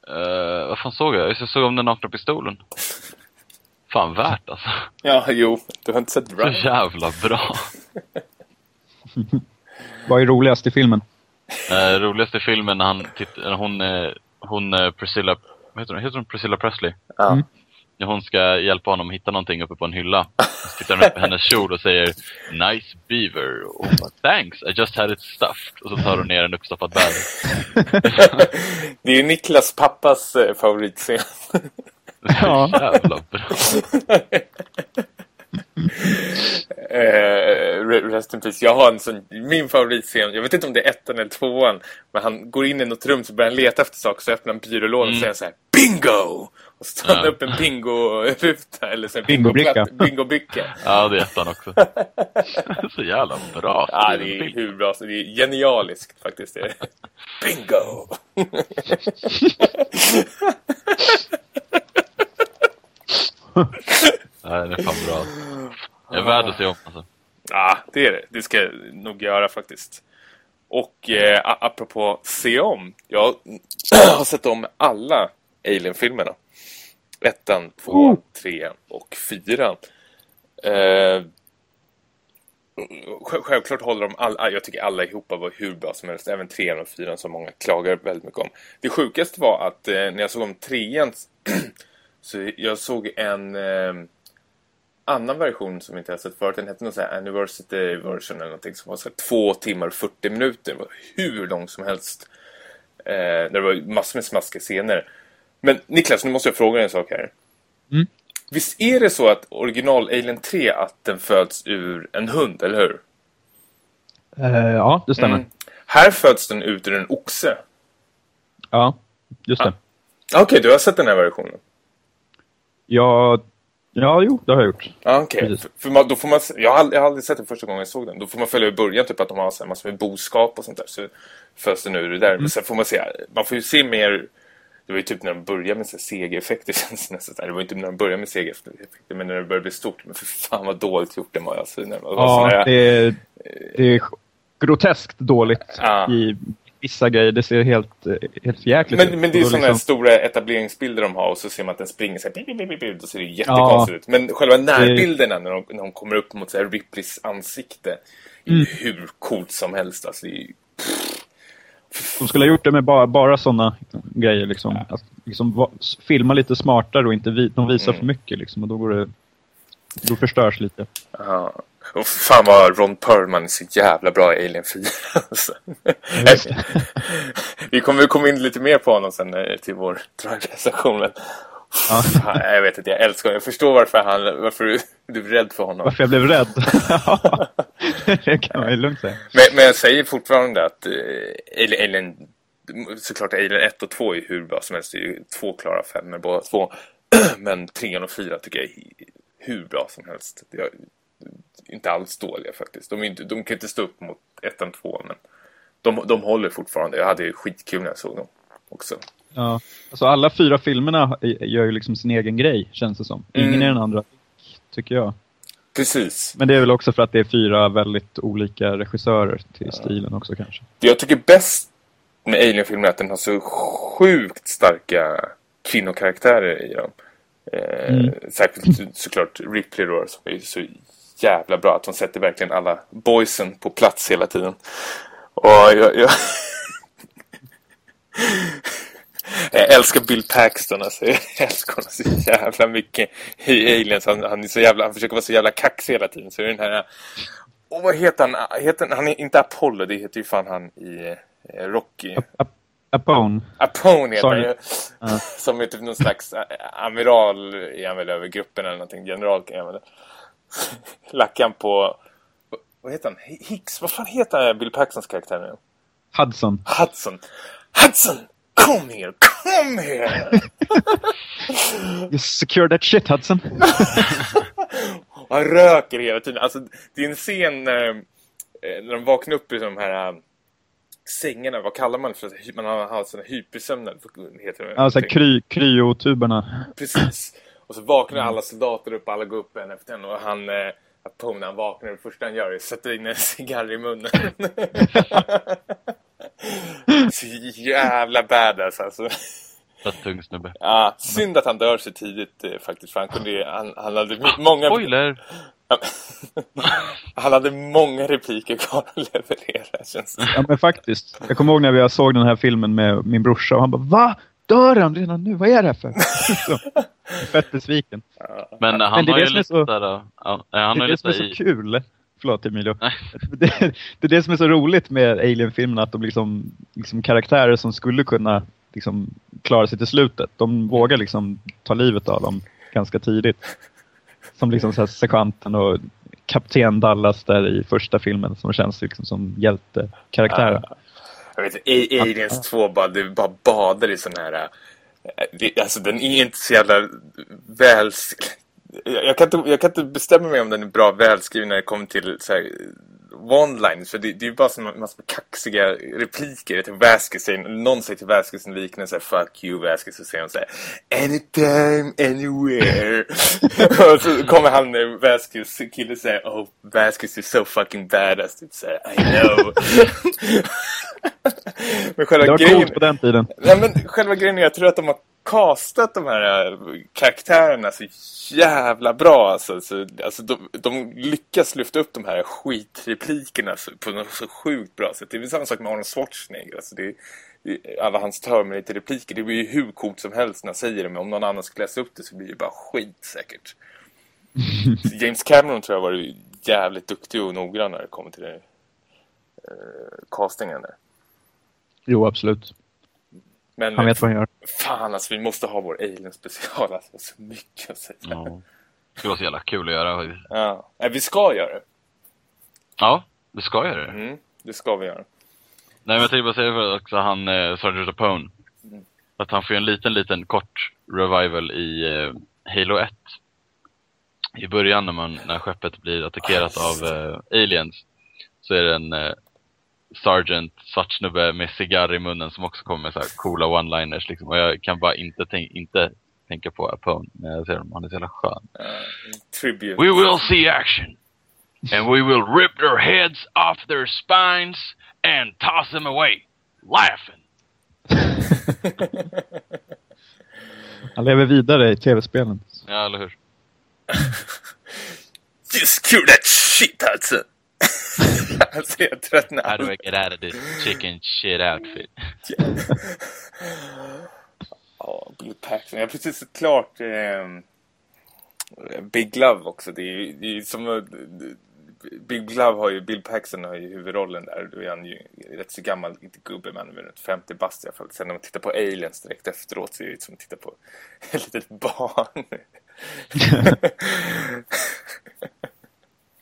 D: Uh, vad fan såg jag? Jag såg om den nakna pistolen. Fan värt alltså.
B: Ja, jo. Du har inte sett
D: Så
B: Drive?
D: jävla bra.
C: Vad är roligast i filmen?
D: Uh, roligaste filmen när han titt- när hon, eh, hon eh, Priscilla, vad heter hon? Heter hon Priscilla Presley?
B: Ja.
C: Mm.
D: Hon ska hjälpa honom att hitta någonting uppe på en hylla. Så tittar han upp på hennes kjol och säger Nice beaver. Och hon bara, Thanks, I just had it stuffed. Och så tar hon ner en uppstoppad bäver.
B: Det är ju Niklas pappas eh, favoritscen.
C: Ja.
D: jävla bra.
B: Re- rest in peace. Jag har en sån, min favoritscen, jag vet inte om det är ettan eller tvåan, men han går in i något rum så börjar han leta efter saker så öppnar han byrålådan och säger så här Bingo! Och så han
D: Ja.
B: upp en bingo-ruta eller så
C: Bingobricka.
B: bingobricka.
D: Ja, det är ettan också. så jävla bra.
B: Ja, det är hur bra så det är genialiskt faktiskt. Det. Bingo!
D: Nej, det är fan bra. Det är värd att se om alltså.
B: Ja, det är det. Det ska jag nog göra faktiskt. Och eh, apropå se om. Jag har sett om alla Alien-filmerna. Ettan, tvåan,
C: Oh.
B: trean och fyran. Eh, sj- självklart håller de alla, jag tycker alla ihop var hur bra som helst. Även trean och fyran som många klagar väldigt mycket om. Det sjukaste var att eh, när jag såg om trean så jag såg en eh, annan version som inte jag sett förut. Den hette någon sån här anniversary version eller någonting som var så här två timmar och 40 minuter. Det var hur lång som helst. Eh, det var massor med smaskiga scener. Men Niklas, nu måste jag fråga en sak här.
C: Mm.
B: Visst är det så att original Alien 3 att den föds ur en hund, eller hur?
C: Eh, ja, det stämmer.
B: Mm. Här föds den ut ur en oxe.
C: Ja, just det.
B: Okej, du har sett den här versionen.
C: Jag, Ja, jo, det har jag gjort.
B: Ja, okej.
C: Precis.
B: För, för man, då får man, se- jag, har jag har aldrig sett det första gången jag såg den. Då får man följa i början typ att de har så här massor med boskap och sånt där. Så föds den ur det där. Men sen får man se, man får ju se mer... Det var ju typ när de började med CG-effekter känns det nästan. Det var ju inte när de började med CG-effekter, men när det började bli stort. Men för fan vad dåligt gjort den var. Alltså, när det var
C: Ja,
B: här-
C: det är, det är groteskt dåligt
B: Ja.
C: i vissa grejer. Det ser helt, helt jäkligt ut.
B: Men, men det är sådana
C: liksom-
B: stora etableringsbilder de har och så ser man att den springer så här, då ser det jättekonstigt ut. Men själva närbilderna när de, när de kommer upp mot så här Ripleys ansikte är
C: Mm.
B: hur coolt som helst. Alltså, det är ju,
C: De skulle ha gjort det med bara, bara sådana grejer. Liksom. Att, liksom, va, filma lite smartare och inte vi, de visar
B: Mm.
C: för mycket. Liksom, och då, går det, då förstörs lite.
B: ja. Och fan vad Ron Perlman är så jävla bra i Alien 4. Alltså. Vi kommer komma in lite mer på honom sen eh, till vår dragrecension. Men...
C: Ja.
B: Fan, jag vet inte, jag älskar honom. Jag förstår varför, han, varför du, du är rädd för honom.
C: Varför jag blev rädd? det kan man ju lugnt säga.
B: Men, men jag säger fortfarande att eh, Alien, såklart Alien 1 och 2 är hur bra som helst. Det är ju två klara femmor båda två. men 3 och 4 tycker jag är hur bra som helst. Det är inte alls dåliga faktiskt. De, inte, de kan inte stå upp mot 1 och 2 men de, de håller fortfarande. Jag hade skitkul när jag såg dem också.
C: Ja. Alltså, alla fyra filmerna gör ju liksom sin egen grej, känns det som. Ingen
B: Mm.
C: är den andra, tycker jag.
B: Precis.
C: Men det är väl också för att det är fyra väldigt olika regissörer till stilen också kanske.
B: Jag tycker bäst med Alien-filmen är att den har så sjukt starka kvinnokaraktärer i dem. Eh,
C: Mm.
B: Särskilt såklart Ripley då, som är så jävla bra. Att hon sätter verkligen alla boysen på plats hela tiden. Och jag... jag... Jag älskar Bill Paxton, alltså. Jag älskar honom så jävla mycket i Aliens. Han, han, är så jävla, han försöker vara så jävla kaxig hela tiden. Så är den här... Och vad heter han? Heter, han är inte Apollo, det heter ju fan han i eh, Rocky.
C: Ap- Apone.
B: Apone heter han
C: Sorry.
B: ju.
C: Ja.
B: Som är typ någon slags eh, amiral är han väl över gruppen eller någonting. General kan jag väl. Lackan på... Vad heter han? Hicks? Vad fan heter Bill Paxtons karaktär nu?
C: Hudson.
B: Hudson. Hudson! Come here! Come here!
C: You secure that shit Hudson.
B: Han röker hela tiden. Alltså, det är en scen när, eh, när de vaknar upp i de här eh, sängarna. Vad kallar man det för? Man har, har såna hypersömnad. Heter det,
C: Ja, så här
B: någonting.
C: kry, kryotuberna.
B: Precis. Och så vaknar alla soldater upp, alla går upp en efter en och han, eh, Apone, när han vaknar, det första han gör är att sätta in en cigarr i munnen. så jävla badass alltså.
D: Så tung snubbe.
B: Ja, synd att han dör så tidigt eh, faktiskt, för han kunde han, han hade my- många...
D: Spoiler!
B: han hade många repliker kvar att leverera, känns det
C: Ja, men faktiskt. Jag kommer ihåg när vi såg den här filmen med min brorsa och han bara Va? Dör han redan nu? Vad är det här för? Så, fett besviken.
D: Men han
C: det är
D: har
C: det
D: ju lite
C: så-
D: där, ja, han
C: det är det som är
D: lite
C: så
D: i...
C: kul. Förlåt Emilio. Det, det är det som är så roligt med Alien-filmerna, att de liksom, liksom karaktärer som skulle kunna liksom, klara sig till slutet, de vågar liksom ta livet av dem ganska tidigt. Som liksom så här sergeanten och kapten Dallas där i första filmen som känns liksom som hjältekaraktärer.
B: Jag vet A- Aliens 2 bara, det bara badar i sån här... eh, Det, alltså den är inte så jävla väl... Jag kan, inte, jag kan inte bestämma mig om den är bra välskriven när det kommer till så här, one-liners. För det, det är ju bara så en massa kaxiga repliker. Till säger, någon säger till Vasquez en liknelse. Fuck you Vasquez. Så säger han så här. Anytime, anywhere. och så kommer han Vasquez kille säger. Oh, Vasquez is so fucking badass. Typ så här, I know. Men själva
C: Det var
B: grejen...
C: coolt på den tiden.
B: Nej, men själva grejen är jag tror att de har castat de här äh, karaktärerna så jävla bra. Alltså, så, alltså de, de lyckas lyfta upp de här skitreplikerna så, på något så sjukt bra sätt. Det är samma sak med Arnold Schwarzenegger. Alltså, det, alla hans Terminator-repliker, det blir ju hur coolt som helst när jag säger det. Men om någon annan skulle läsa upp det så blir det bara skit säkert. Så James Cameron tror jag var ju jävligt duktig och noggrann när det kommer till det, eh, castingen där.
C: Jo, absolut.
B: Men,
C: Han vet vad han gör.
B: Fan alltså, vi måste ha vår Alien-special. Alltså, så mycket att säga. Ja.
D: Ja. Det skulle vara så jävla kul att göra.
B: Nej, vi ska göra det.
D: Ja, det ska göra det.
B: Mm, det ska vi göra.
D: Nej, men jag tänkte bara säga för också han, eh, Sergeant Apone. Att han får en liten, liten kort revival i eh, Halo 1. i början när, man, när skeppet blir attackerat av eh, aliens så är det en eh, sergeant, svart snubbe med cigarr i munnen som också kommer med så här coola one-liners liksom. Och jag kan bara inte, tänk, inte tänka på Apone när jag ser honom. Han är så jävla skön.
B: Tribute.
D: We will see action. And we will rip their heads off their spines and toss them away. Laughing.
C: Han lever vidare i tv-spelen.
D: Ja, eller hur?
B: Just cue that shit alltså. Alltså jag tröttnar.
D: How do I get out of this chicken shit outfit?
B: Ja, Bill Paxton. Jag har precis sett klart eh, Big Love också. Det är det är som... Big Love har ju, Bill Paxton har ju huvudrollen där. Då är han ju rätt så gammal, inte gubbe men runt 50 bast i alla fall. Sen när man tittar på Aliens direkt efteråt så är det ju som att titta på ett litet barn.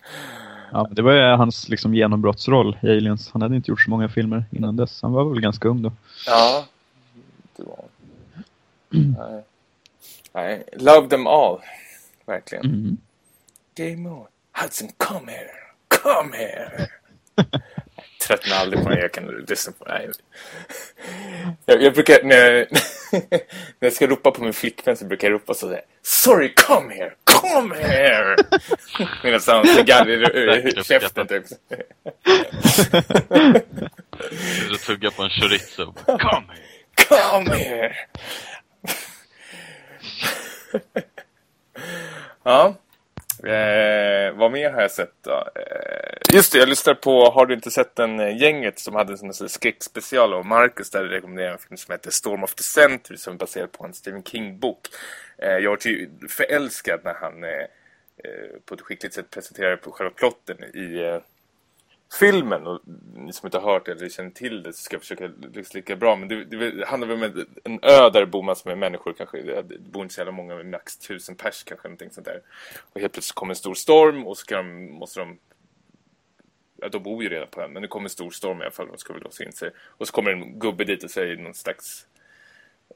C: Ja, det var ju hans liksom, genombrottsroll i Aliens. Han hade inte gjort så många filmer innan dess. Han var väl ganska ung då.
B: ja, det var Nej. Nej, love them all. Verkligen.
C: Mm.
B: Game on. Hudson, come here. Come here. Tröttnar aldrig på den. Jag kan lyssna på Nej. Jag, jag brukar, när jag, när jag ska ropa på min flickvän så brukar jag ropa så där. Sorry, come here. Come here. Medan han cigarr i käften typ.
D: Du tuggar på en chorizo. Come here.
B: Come here. ja. Eh, vad mer har jag sett då? Eh, just det, jag lyssnade på Har du inte sett den eh, gänget som hade en sån här skräckspecial av Marcus där det rekommenderar en film som heter Storm of the Century som är baserad på en Stephen King-bok. Eh, jag var ju förälskad när han eh, eh, på ett skickligt sätt presenterade på själva plotten i eh, filmen och ni som inte har hört det eller känner till det så ska jag försöka lyckas lika bra men det, det handlar väl om en, ö där det bor massor med människor kanske det bor inte så jävla många med max tusen pers kanske någonting sånt där. Och helt plötsligt kommer en stor storm och så de, måste de ja, de bor ju redan på ön men det kommer en stor storm i alla fall och de ska väl låsa in sig. Och så kommer en gubbe dit och säger någon slags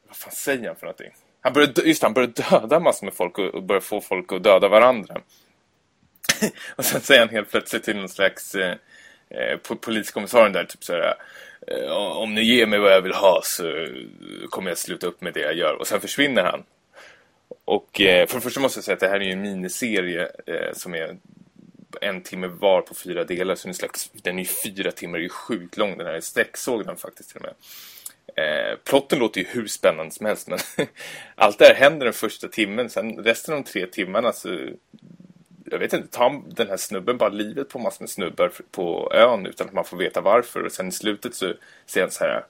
B: vad fan säger han för någonting? Han börjar, just det, han börjar döda massor med folk och, och börjar få folk att döda varandra. Och sen säger han helt plötsligt till någon slags eh, eh, poliskommissarien där typ såhär eh, om ni ger mig vad jag vill ha så eh, kommer jag sluta upp med det jag gör. Och sen försvinner han. Och eh, för det första måste jag säga att det här är ju en miniserie som är en timme var på fyra delar så den är ju fyra timmar, det är ju sjukt lång den här, jag sträcksåg den faktiskt till och med. Eh, plotten låter ju hur spännande som helst men allt det här händer den första timmen sen resten av de tre timmarna så jag vet inte, tar den här snubben bara livet på massor med snubbar på ön utan att man får veta varför och sen i slutet så säger han så här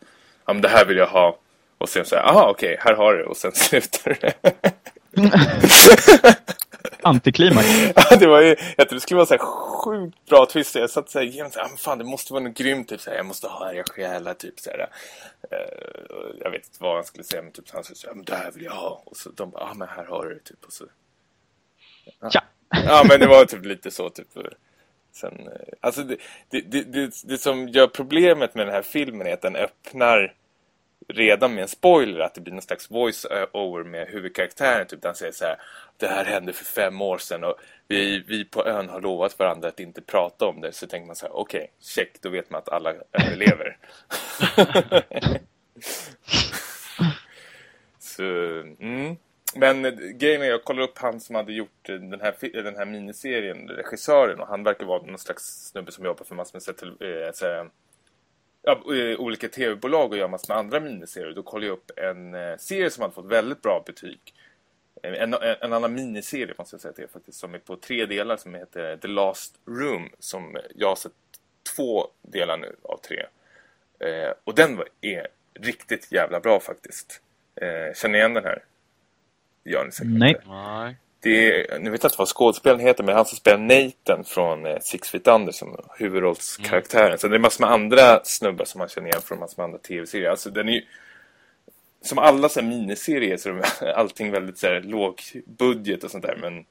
B: ja men det här vill jag ha och sen så här, aha okej, här har du och sen slutar det
C: Antiklimax.
B: Ja, det var ju, jag trodde det skulle vara så här sjukt bra twist. Jag satt så här igenom så här, "Ah, men fan det måste vara något grymt. Typ så här, jag måste ha era själar, typ så här. Eh, jag vet inte vad han skulle säga, men typ så han sa här, men det här vill jag ha. Och så de bara, ja men här har du det, typ. Och så,
C: Tja!
B: ja men det var typ lite så, typ. Sen, eh, alltså det, det, det, det, som gör problemet med den här filmen är att den öppnar redan med en spoiler att det blir någon slags voice-over med huvudkaraktären typ där han säger så här det här hände för fem år sedan och vi, vi på ön har lovat varandra att inte prata om det så tänker man så här okej, check, då vet man att alla överlever så, mm. Men grejen är, jag kollade upp han som hade gjort den här, den här miniserien, regissören, och han verkar vara någon slags snubbe som jobbar för massor med så eh, eh, så ja, eh, olika tv-bolag och gör massor med andra miniserier. Då kollade jag upp en eh, serie som hade fått väldigt bra betyg. En, en, en annan miniserie måste jag säga att det är faktiskt som är på tre delar som heter The Last Room som jag har sett två delar nu av tre. Eh, och den är riktigt jävla bra faktiskt. Eh, känner ni igen den här? Gör ni säkert
C: Nej.
B: inte. Det är, nu vet jag inte vad skådespelaren heter, men han som spelar Nathan från eh, Six Feet Under som huvudrollskaraktären. Så det är massor med andra snubbar som man känner igen från massor med andra tv-serier. Alltså den är ju, som alla så här miniserier så är allting väldigt så här, låg budget och sånt där. Men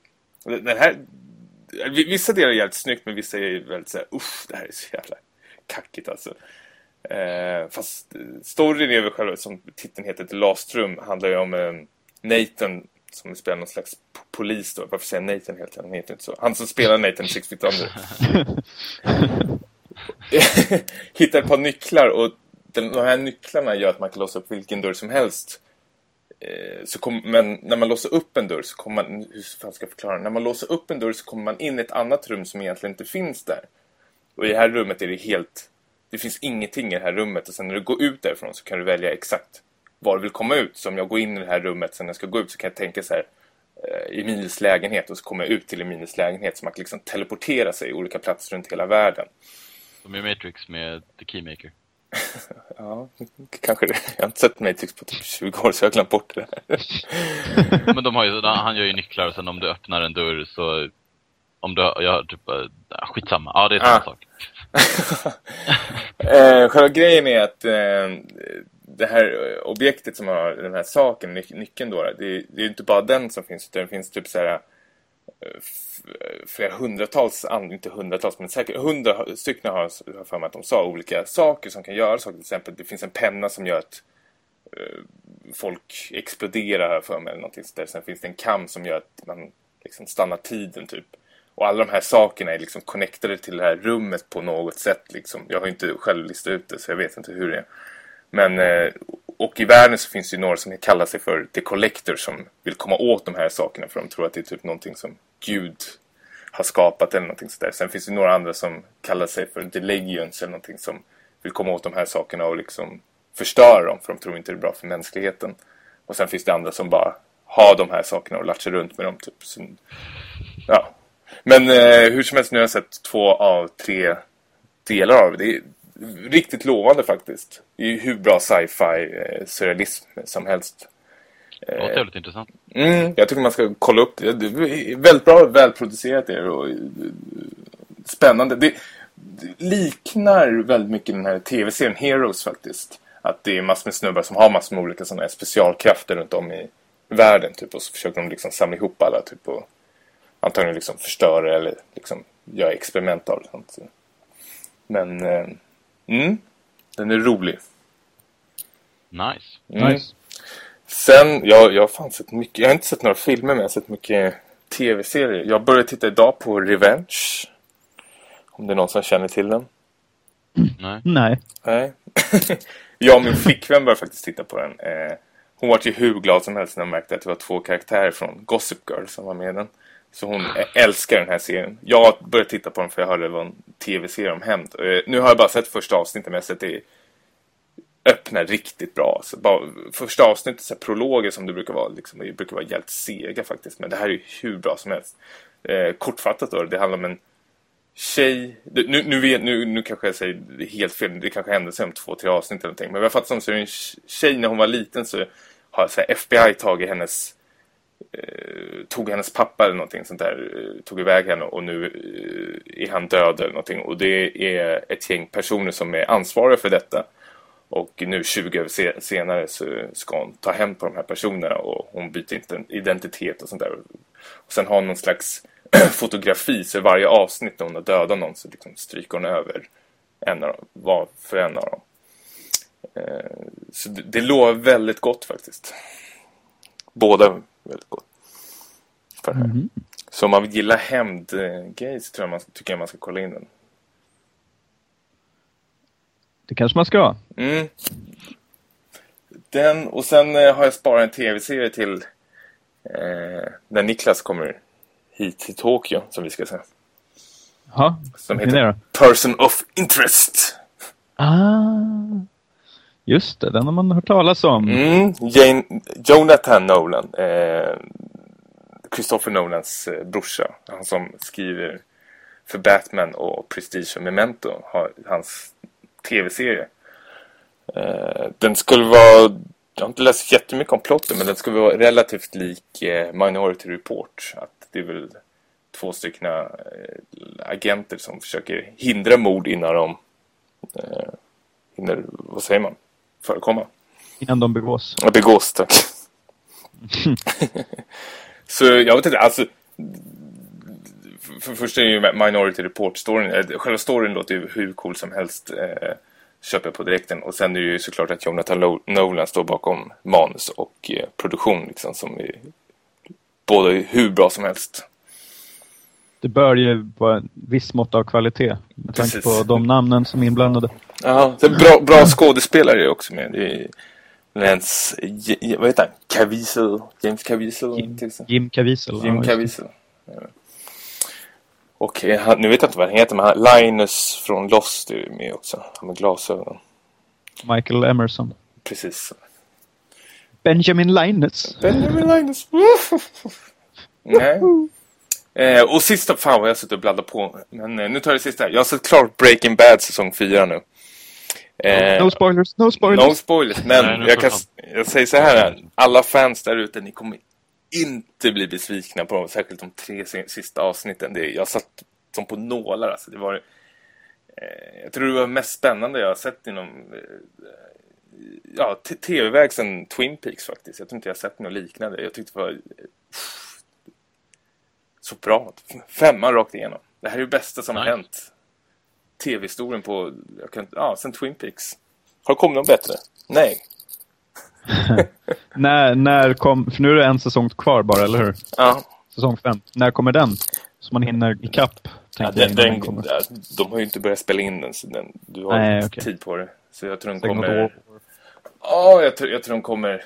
B: den här, vissa delar är jävligt snyggt, men vissa är väldigt så här, usch, det här är så jävla kackigt alltså. Eh, fast eh, storyn är väl själva, som titeln heter, The Last Room, handlar ju om eh, Nathan som spelar någon slags polis då. Varför säger Nathan helt Han heter inte så. Han som spelar Nathan Six Feet Under. Hittar ett par nycklar och de här nycklarna gör att man kan låsa upp vilken dörr som helst. Eh, så kom, men när man låser upp en dörr så kommer man, hur fan ska jag förklara? När man låser upp en dörr så kommer man in i ett annat rum som egentligen inte finns där. Och i det här rummet är det helt, det finns ingenting i det här rummet och sen när du går ut därifrån så kan du välja exakt var du vill komma ut. Så om jag går in i det här rummet sen när jag ska gå ut så kan jag tänka så här eh, Emilies lägenhet och så kommer jag ut till Emilies lägenhet så man kan liksom teleportera sig i olika platser runt hela världen.
D: Som i Matrix med The Keymaker.
B: ja, kanske det. Jag har inte sett Matrix på typ 20 år så jag har glömt bort det
D: där. Men de har ju, han gör ju nycklar och sen om du öppnar en dörr så om du, jag typ, äh, skitsamma. Ja, det är samma ah. sak.
B: eh, själva grejen är att eh, det här eh, objektet som har den här saken, ny nyckeln då, det, det är inte bara den som finns utan det finns typ så här eh, flera hundratals, inte hundratals men säkert hundra stycken har jag för mig att de sa olika saker som kan göra saker. Till exempel det finns en penna som gör att uh, folk exploderar för mig eller någonting sådär. Sen finns det en kam som gör att man liksom stannar tiden typ. Och alla de här sakerna är liksom connectade till det här rummet på något sätt liksom. Jag har inte själv listat ut det så jag vet inte hur det är. Men, eh, och i världen så finns det ju några som kallar sig för The Collector som vill komma åt de här sakerna för de tror att det är typ någonting som Gud har skapat eller någonting sådär. Sen finns det några andra som kallar sig för The Legions eller någonting som vill komma åt de här sakerna och liksom förstöra dem för de tror inte det är bra för mänskligheten. Och sen finns det andra som bara har de här sakerna och latchar runt med dem typ. Så, ja. Men eh, hur som helst nu har jag sett två av tre delar av det. Riktigt lovande faktiskt. Det är hur bra sci-fi eh, surrealism som helst.
D: Det var väldigt intressant.
B: Mm, jag tycker man ska kolla upp det. Det är väldigt bra, välproducerat det och spännande. Det, det liknar väldigt mycket den här tv-serien Heroes faktiskt. Att det är massor med snubbar som har massor med olika sådana här specialkrafter runt om i världen typ. Och så försöker de liksom samla ihop alla typ och antagligen liksom förstöra eller liksom göra experiment av det. Men, eh, mm, den är rolig.
D: Nice.
B: Mm. Nice. Sen, jag, jag har fan sett mycket. Jag har inte sett några filmer men jag har sett mycket tv-serier. Jag började titta idag på Revenge. Om det är någon som känner till den.
D: Nej.
C: Nej.
B: Nej. jag och min flickvän började faktiskt titta på den. Eh, hon var ju hur glad som helst när hon märkte att det var två karaktärer från Gossip Girl som var med den. Så hon älskar den här serien. Jag började titta på den för jag hörde det var en tv-serie om hämnd. Eh, nu har jag bara sett första avsnittet men jag har sett det öppnar riktigt bra. Så bara, första avsnittet, så här, prologer som det brukar vara, liksom, det brukar vara jävligt sega faktiskt. Men det här är ju hur bra som helst. Eh, kortfattat då, det handlar om en tjej. Nu, nu, vet, nu, nu kanske jag säger helt fel, det kanske hände sig om två, tre avsnitt eller någonting. Men vad jag fattar som så är det en tjej när hon var liten så har så här, FBI tagit hennes Eh, tog hennes pappa eller någonting sånt där, eh, tog iväg henne och nu eh, är han död eller någonting. Och det är ett gäng personer som är ansvariga för detta. Och nu 20 år senare så ska hon ta hem på de här personerna och hon byter identitet och sånt där. Och sen har hon någon slags fotografi så i varje avsnitt när hon har dödat någon så liksom stryker hon över en av dem, var för en av dem. Så det, det lovar väldigt gott faktiskt. Båda väldigt gott. För mm -hmm. Så om man vill gilla hämndgrejer så tror jag man, tycker jag man ska kolla in den.
C: Det kanske man ska.
B: Mm. Den, och sen eh, har jag sparat en tv-serie till eh, när Niklas kommer hit till Tokyo, som vi ska säga.
C: Ja,
B: Som heter Person of Interest.
C: Ah, just det, den har man hört talas om.
B: Mm, Jane, Jonathan Nolan, eh, Christopher Nolans eh, brorsa, han som skriver för Batman och Prestige och Memento, har, hans tv-serie. Eh, den skulle vara... Jag har inte läst jättemycket om plotten men den skulle vara relativt lik eh, Minority Report. Att det är väl två stycken agenter som försöker hindra mord innan de eh, hinner, vad säger man, förekomma.
C: Innan de begås.
B: Ja, begås, tack. Så jag vet inte, alltså för först är ju Minority Report-storyn, eh, själva storyn låter ju hur cool som helst. Eh, köper jag på direkten. Och sen är det ju såklart att Jonathan Nolan står bakom manus och eh, produktion liksom, som är båda hur bra som helst.
C: Det bör ju vara en viss mått av kvalitet. Med tanke
B: Precis.
C: på de namnen som är inblandade.
B: Ja, det är bra, bra skådespelare är också med. Det är Lance, vad heter han? Caviezel? James Caviezel?
C: Jim, Caviezel.
B: Jim. Caviezel. Ja. Och han, nu vet jag inte vad han heter, men han, Linus från Lost är med också. Han med glasögon.
C: Michael Emerson.
B: Precis.
C: Benjamin Linus.
B: Benjamin Linus. Nej. Eh, och sista, fan vad jag har suttit och bladdat på. Men eh, nu tar jag det sista. Jag har sett klart Breaking Bad säsong 4 nu. Eh,
C: No spoilers, no spoilers.
B: No spoilers, men
D: Nej,
B: jag, kan, jag säger så här. Alla fans där ute, ni kommer inte bli besvikna på dem, särskilt de tre si- sista avsnitten. Det, jag satt som på nålar. Alltså. Det var, eh, jag tror det var mest spännande jag har sett inom eh, ja, tv-väg sedan Twin Peaks faktiskt. Jag tror inte jag har sett något liknande. Jag tyckte det var eh, så bra. Femma rakt igenom. Det här är det bästa som har
D: Nice.
B: hänt. Tv-historien på, jag kan, ja, sen Twin Peaks. Har det kommit något bättre? Nej.
C: När, när kom, för nu är det en säsong kvar bara, eller hur?
B: Ja,
C: Säsong fem. När kommer den? Så man hinner ikapp,
B: ja
C: jag
B: den,
C: den
B: den, de har ju inte börjat spela in den, så den, du har
C: Nej,
B: inte
C: okej.
B: tid på det. Så jag tror den
C: något
B: kommer... Ja, jag tror, jag tror den kommer,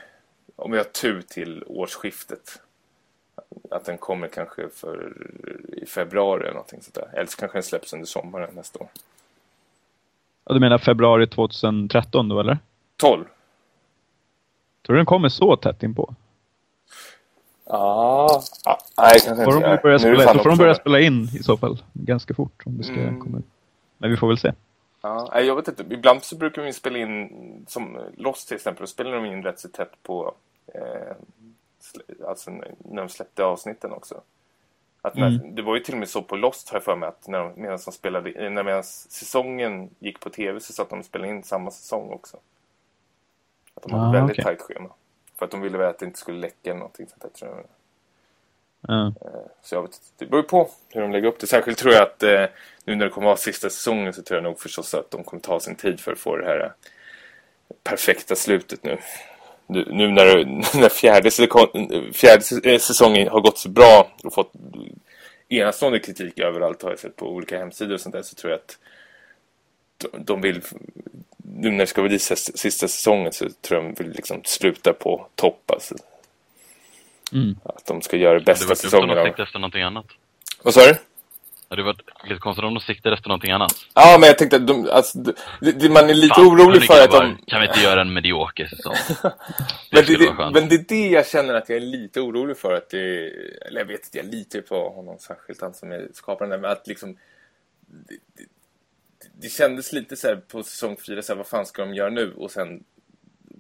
B: om vi har tur till årsskiftet. Att den kommer kanske för i februari eller någonting sådär. Eller så kanske den släpps under sommaren nästa år.
C: Ja, du menar februari 2013 då, eller?
B: 12.
C: Tror du den kommer så tätt inpå?
B: Ja, ah, nej kanske
C: Får
B: inte.
C: de börja spela, då får de börja spela in i så fall ganska fort. Om det ska
B: Mm.
C: komma. Men vi får väl se.
B: Ja, jag vet inte. Ibland så brukar vi spela in, som Lost till exempel, då spelar de in rätt så tätt på, eh, alltså när de släppte avsnitten också. Att när,
C: Mm.
B: Det var ju till och med så på Lost har jag för mig att när de, medan de spelade, eh, när medan säsongen gick på tv så satt de och spelade in samma säsong också. Att de hade
C: Ah,
B: väldigt
C: okej.
B: tajt schema. För att de ville väl att det inte skulle läcka eller någonting sånt där tror jag.
C: Ja.
B: Så jag vet. Det beror ju på hur de lägger upp det. Särskilt tror jag att eh, nu när det kommer att vara sista säsongen så tror jag nog förstås att de kommer ta sin tid för att få det här eh, perfekta slutet nu. Nu, nu när, det- när fjärde, fjärde eh, säsongen har gått så bra och fått enastående kritik överallt har jag sett på olika hemsidor och sånt där så tror jag att de, de vill nu när det ska bli sista, sista säsongen så tror jag de vill liksom sluta på topp alltså.
C: Mm.
B: Att de ska göra det
D: Det
B: bästa
D: var dumt om
B: säsongen
D: de
B: av...
D: efter någonting annat.
B: Vad sa du?
D: Det var lite konstigt om de siktade efter någonting annat.
B: Ja, men jag tänkte att de, alltså, det, det, man är lite
D: Fan,
B: orolig för att de...
D: Kan vi inte göra en medioker säsong?
B: Men det, det, men det är det jag känner att jag är lite orolig för. Att det, eller jag vet inte, jag litar på honom särskilt, han som är skaparen. Men att liksom... Det, det, det kändes lite så här på säsong fyra, så här, vad fan ska de göra nu? Och sen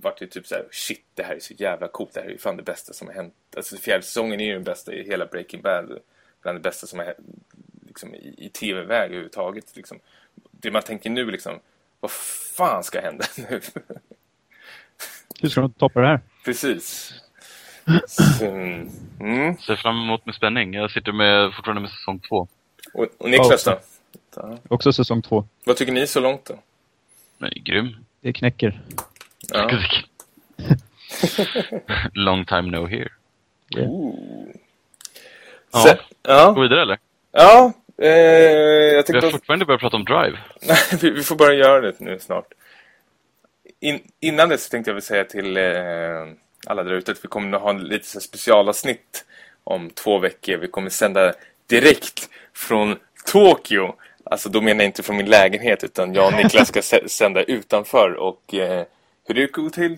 B: vart det typ så här, shit, det här är så jävla coolt. Det här är fan det bästa som har hänt. Alltså fjärde säsongen är ju den bästa i hela Breaking Bad. Bland det bästa som har hänt liksom, i, i tv-väg överhuvudtaget. Liksom. Det man tänker nu liksom, vad fan ska hända nu?
C: Hur ska de toppa det här?
B: Precis. Så, mm.
D: Ser fram emot med spänning. Jag sitter med, fortfarande med säsong två.
B: och, och Niklas då? Ja.
C: Också säsong två.
B: Vad tycker ni så långt då?
D: Men grym.
C: Det knäcker.
B: Ja.
D: Long time no here.
B: Ooh.
D: Ja.
B: Så, ja.
D: Gå vidare eller?
B: ja eh, jag
D: Vi har fortfarande börjat prata om Drive.
B: Nej, vi, vi får bara göra det nu snart. In, innan det så tänkte jag väl säga till eh, alla där ute att vi kommer att ha en lite så specialavsnitt om två veckor. Vi kommer sända direkt från Tokyo. Alltså då menar jag inte från min lägenhet utan jag och Niklas ska sä- sända utanför och eh, hur det går till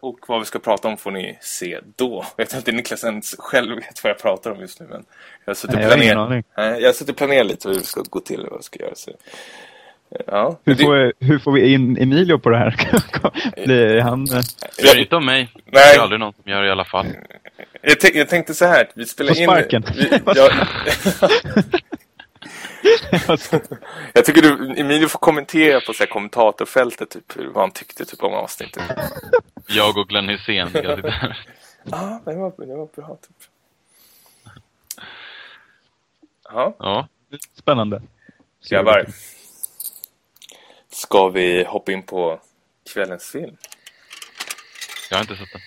B: och vad vi ska prata om får ni se då. Jag vet inte Niklas ens själv vet vad jag pratar om just nu men jag har suttit och planerat. och planerat lite hur det ska gå till och vad jag ska göra. Så. Ja,
C: Hur
B: det-
C: får, vi, hur får vi in Emilio på det här? Blir han...
D: Gör inte om mig. Det
B: Nej.
D: är aldrig någon som gör det i alla fall.
B: Jag, jag tänkte så här, vi spelar
C: På
B: in...
C: sparken.
B: Vi,
C: Vad
B: jag, jag tycker du, Emilio får kommentera på så här kommentatorfältet, typ, hur- vad han tyckte typ, om avsnittet.
D: Jag och Glenn Hysén.
B: Ja, det var, det var bra. Typ. Ja,
D: Ja.
C: spännande.
B: grabbar. Ska vi hoppa in på kvällens film?
D: Jag har inte sett den.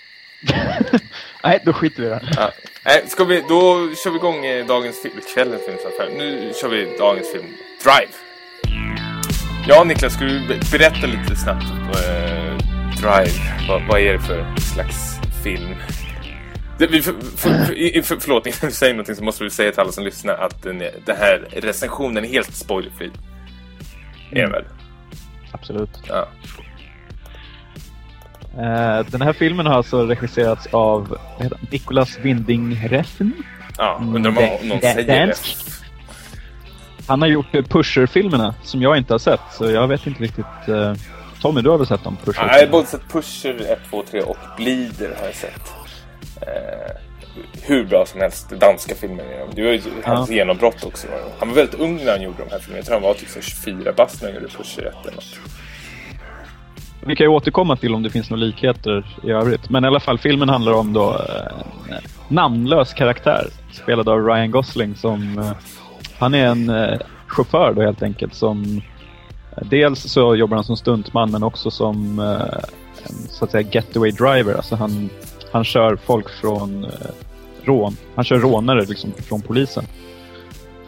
C: Nej, då skiter vi i det.
B: Ja, Nej, ska vi, då kör vi igång eh, dagens film, kvällens film. Nu kör vi dagens film, Drive. Ja, Niklas, ska du be- berätta lite snabbt eh, Drive, vad, vad är det för slags film? Det, vi, för, för, för, för, förlåt, innan du säger någonting så måste vi säga till alla som lyssnar att den, är- den här recensionen är helt spoilerfri. Är den väl?
C: Absolut.
B: Ja.
C: Eh, den här filmen har alltså regisserats av? Nicolas Winding Refn.
B: ja, undrar om någon, någon säger
C: dansk. Han har gjort eh, Pusher-filmerna som jag inte har sett, så jag vet inte riktigt. eh, Tommy, du har väl sett dem? Pusher?
B: Ja, jag har både sett Pusher 1, 2, 3 och Bleeder har jag sett. Eh, hur bra som helst, danska filmer. Det var ju hans genombrott också. Han var väldigt ung när han gjorde de här filmerna. Jag tror han var typ så 24 bast när han gjorde Pusher 1 eller något.
C: Vi kan ju återkomma till om det finns några likheter i övrigt. Men i alla fall, filmen handlar om då eh, en namnlös karaktär spelad av Ryan Gosling som... Eh, han är en eh, chaufför då helt enkelt som... Eh, dels så jobbar han som stuntman men också som eh, en så att säga getaway driver. Alltså han, han kör folk från eh, rån. Han kör rånare liksom från polisen.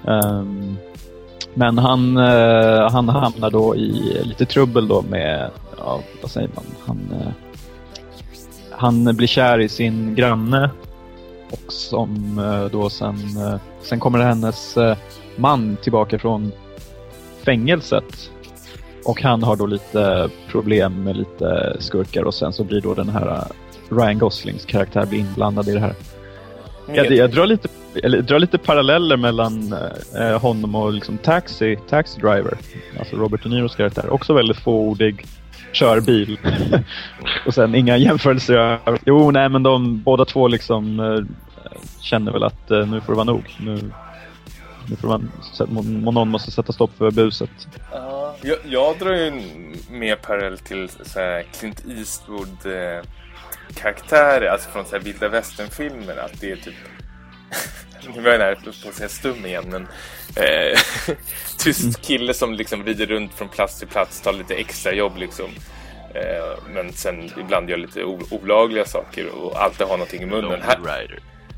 C: Um, men han, eh, han hamnar då i lite trubbel då med, ja, vad säger man, han, eh, han blir kär i sin granne och som eh, då sen, eh, sen kommer hennes man tillbaka från fängelset och han har då lite problem med lite skurkar och sen så blir då den här Ryan Goslings karaktär blir inblandad i det här. Jag, jag drar, lite, eller, drar lite paralleller mellan eh, honom och liksom Taxi, Taxi Driver. Alltså Robert De Niros karaktär. Också väldigt fåordig, kör bil. och sen inga jämförelser. Jo, nej men de båda två liksom eh, känner väl att eh, nu får det vara nog. Nu, nu får man, någon måste sätta stopp för buset.
B: Uh, jag, jag drar ju mer parallell till så här Clint Eastwood eh, karaktärer, alltså från så här vilda västern-filmer, att det är typ nu var jag nära på att säga stum igen, men eh, tyst kille som liksom rider runt från plats till plats, tar lite extra jobb liksom. Eh, men sen ibland gör lite olagliga saker och alltid har någonting i munnen. Här.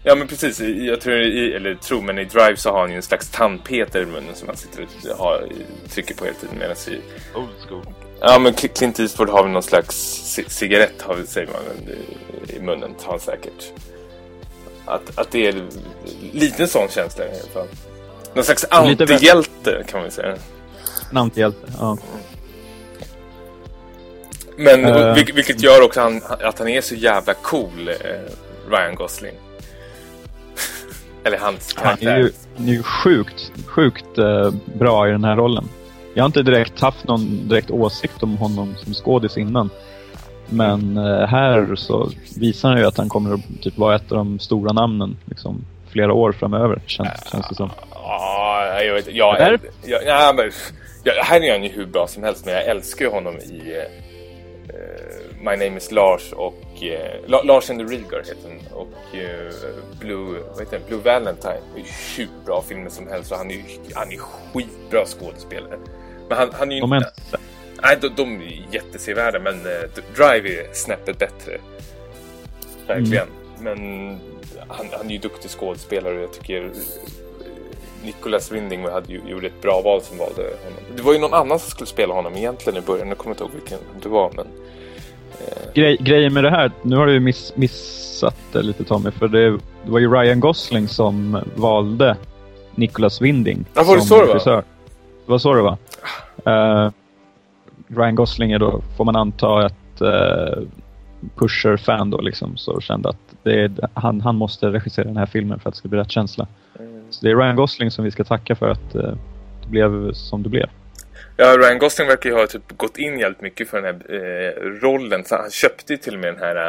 B: Ja men precis, jag tror i, eller tror men i Drive så har han ju en slags tandpeter i munnen som han sitter och har, trycker på hela tiden medan i
D: Old school.
B: Ja men Cl- Clint Eastwood har väl någon slags ci- cigarett har vi, säger man i, munnen, har han säkert. Att, att det är lite sån känsla i alla fall. Någon slags antihjälte kan man säga.
C: Namn till hjälte. Ja.
B: Men vil, vilket gör också han, att han är så jävla cool, eh, Ryan Gosling. Eller hans
C: Han
B: karaktär.
C: är ju, han är ju sjukt, sjukt eh, bra i den här rollen. Jag har inte direkt haft någon direkt åsikt om honom som skådis innan. Men eh, här så visar han ju att han kommer att typ vara ett av de stora namnen liksom, flera år framöver, känns, känns det som.
B: Ja, jag vet jag, jag, ja, men, Här är han ju hur bra som helst, men jag älskar ju honom i eh, My Name is Lars och eh, La- Lars and the Reagar heter den och eh, Blue, vad heter den? Blue Valentine. Det är ju hur bra filmer som helst och han är ju han är skitbra skådespelare. Men han, han är ju inte... Nej, de, de är jättesevärda, men eh, Drive är snäppet bättre. Verkligen. Men han, han är ju duktig skådespelare och jag tycker eh, Nicholas Winding hade ju, gjorde ett bra val som valde honom. Det var ju någon annan som skulle spela honom egentligen i början. Jag kommer inte ihåg vilken det var, men...
C: grej, grejen med det här, nu har du miss, missat det lite Tommy, för det, det var ju Ryan Gosling som valde Nicholas Winding
B: Ja, var det så det var?
C: Det var så det var. Eh, Ryan Gosling är då, får man anta, ett uh, pusher-fan då liksom, så kände att det är, han, han måste regissera den här filmen för att det ska bli rätt känsla. Så det är Ryan Gosling som vi ska tacka för att eh, det blev som det blev.
B: Ja, Ryan Gosling verkar ju ha typ gått in jävligt mycket för den här eh, rollen. Så han köpte ju till och med den här...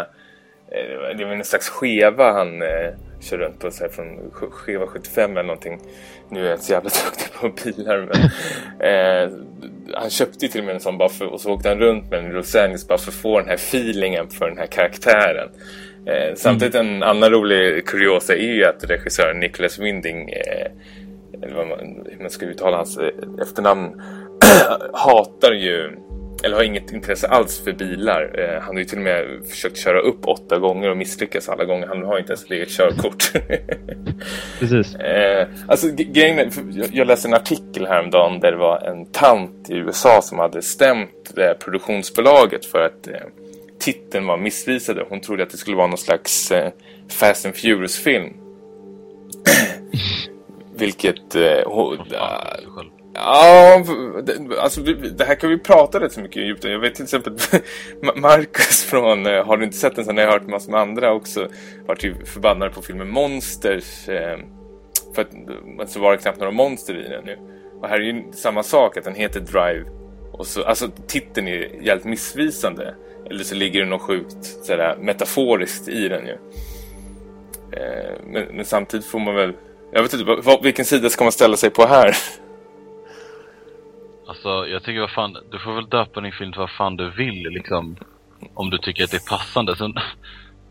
B: Eh, det var en slags skeva han eh, kör runt på så här, från skeva 75 eller någonting. Nu är jag så jävla duktig på bilar men... Eh, han köpte ju till och med en sån bara för, och så åkte han runt med Los Angeles bara för att få den här feelingen för den här karaktären. Eh, samtidigt en annan rolig kuriosa är ju att regissören Nicholas Winding eh, eller vad man, hur man ska uttala hans eh, efternamn hatar ju eller har inget intresse alls för bilar. Eh, han har ju till och med försökt köra upp åtta gånger och misslyckas alla gånger. Han har inte ens ett eget körkort.
C: Precis.
B: Eh, alltså grejen är, jag läste en artikel häromdagen där det var en tant i USA som hade stämt det produktionsbolaget för att eh, titeln var missvisade. Hon trodde att det skulle vara någon slags eh, Fast and Furious-film. Vilket... Eh, hon, Ja, alltså det här kan vi prata rätt så mycket djupt Jag vet till exempel Marcus från eh, Har du inte sett den så har jag hört massor med andra också varit typ ju förbannade på filmen Monsters eh, för att så var det knappt några monster i den nu. Och här är ju samma sak att den heter Drive och så, alltså titeln är jävligt missvisande eller så ligger det något sjukt sådär, metaforiskt i den ju. Eh, men, men, samtidigt får man väl jag vet inte, vilken sida ska man ställa sig på här?
D: Alltså, jag tycker vad fan, du får väl döpa din film till vad fan du vill liksom. Om du tycker att det är passande. Så,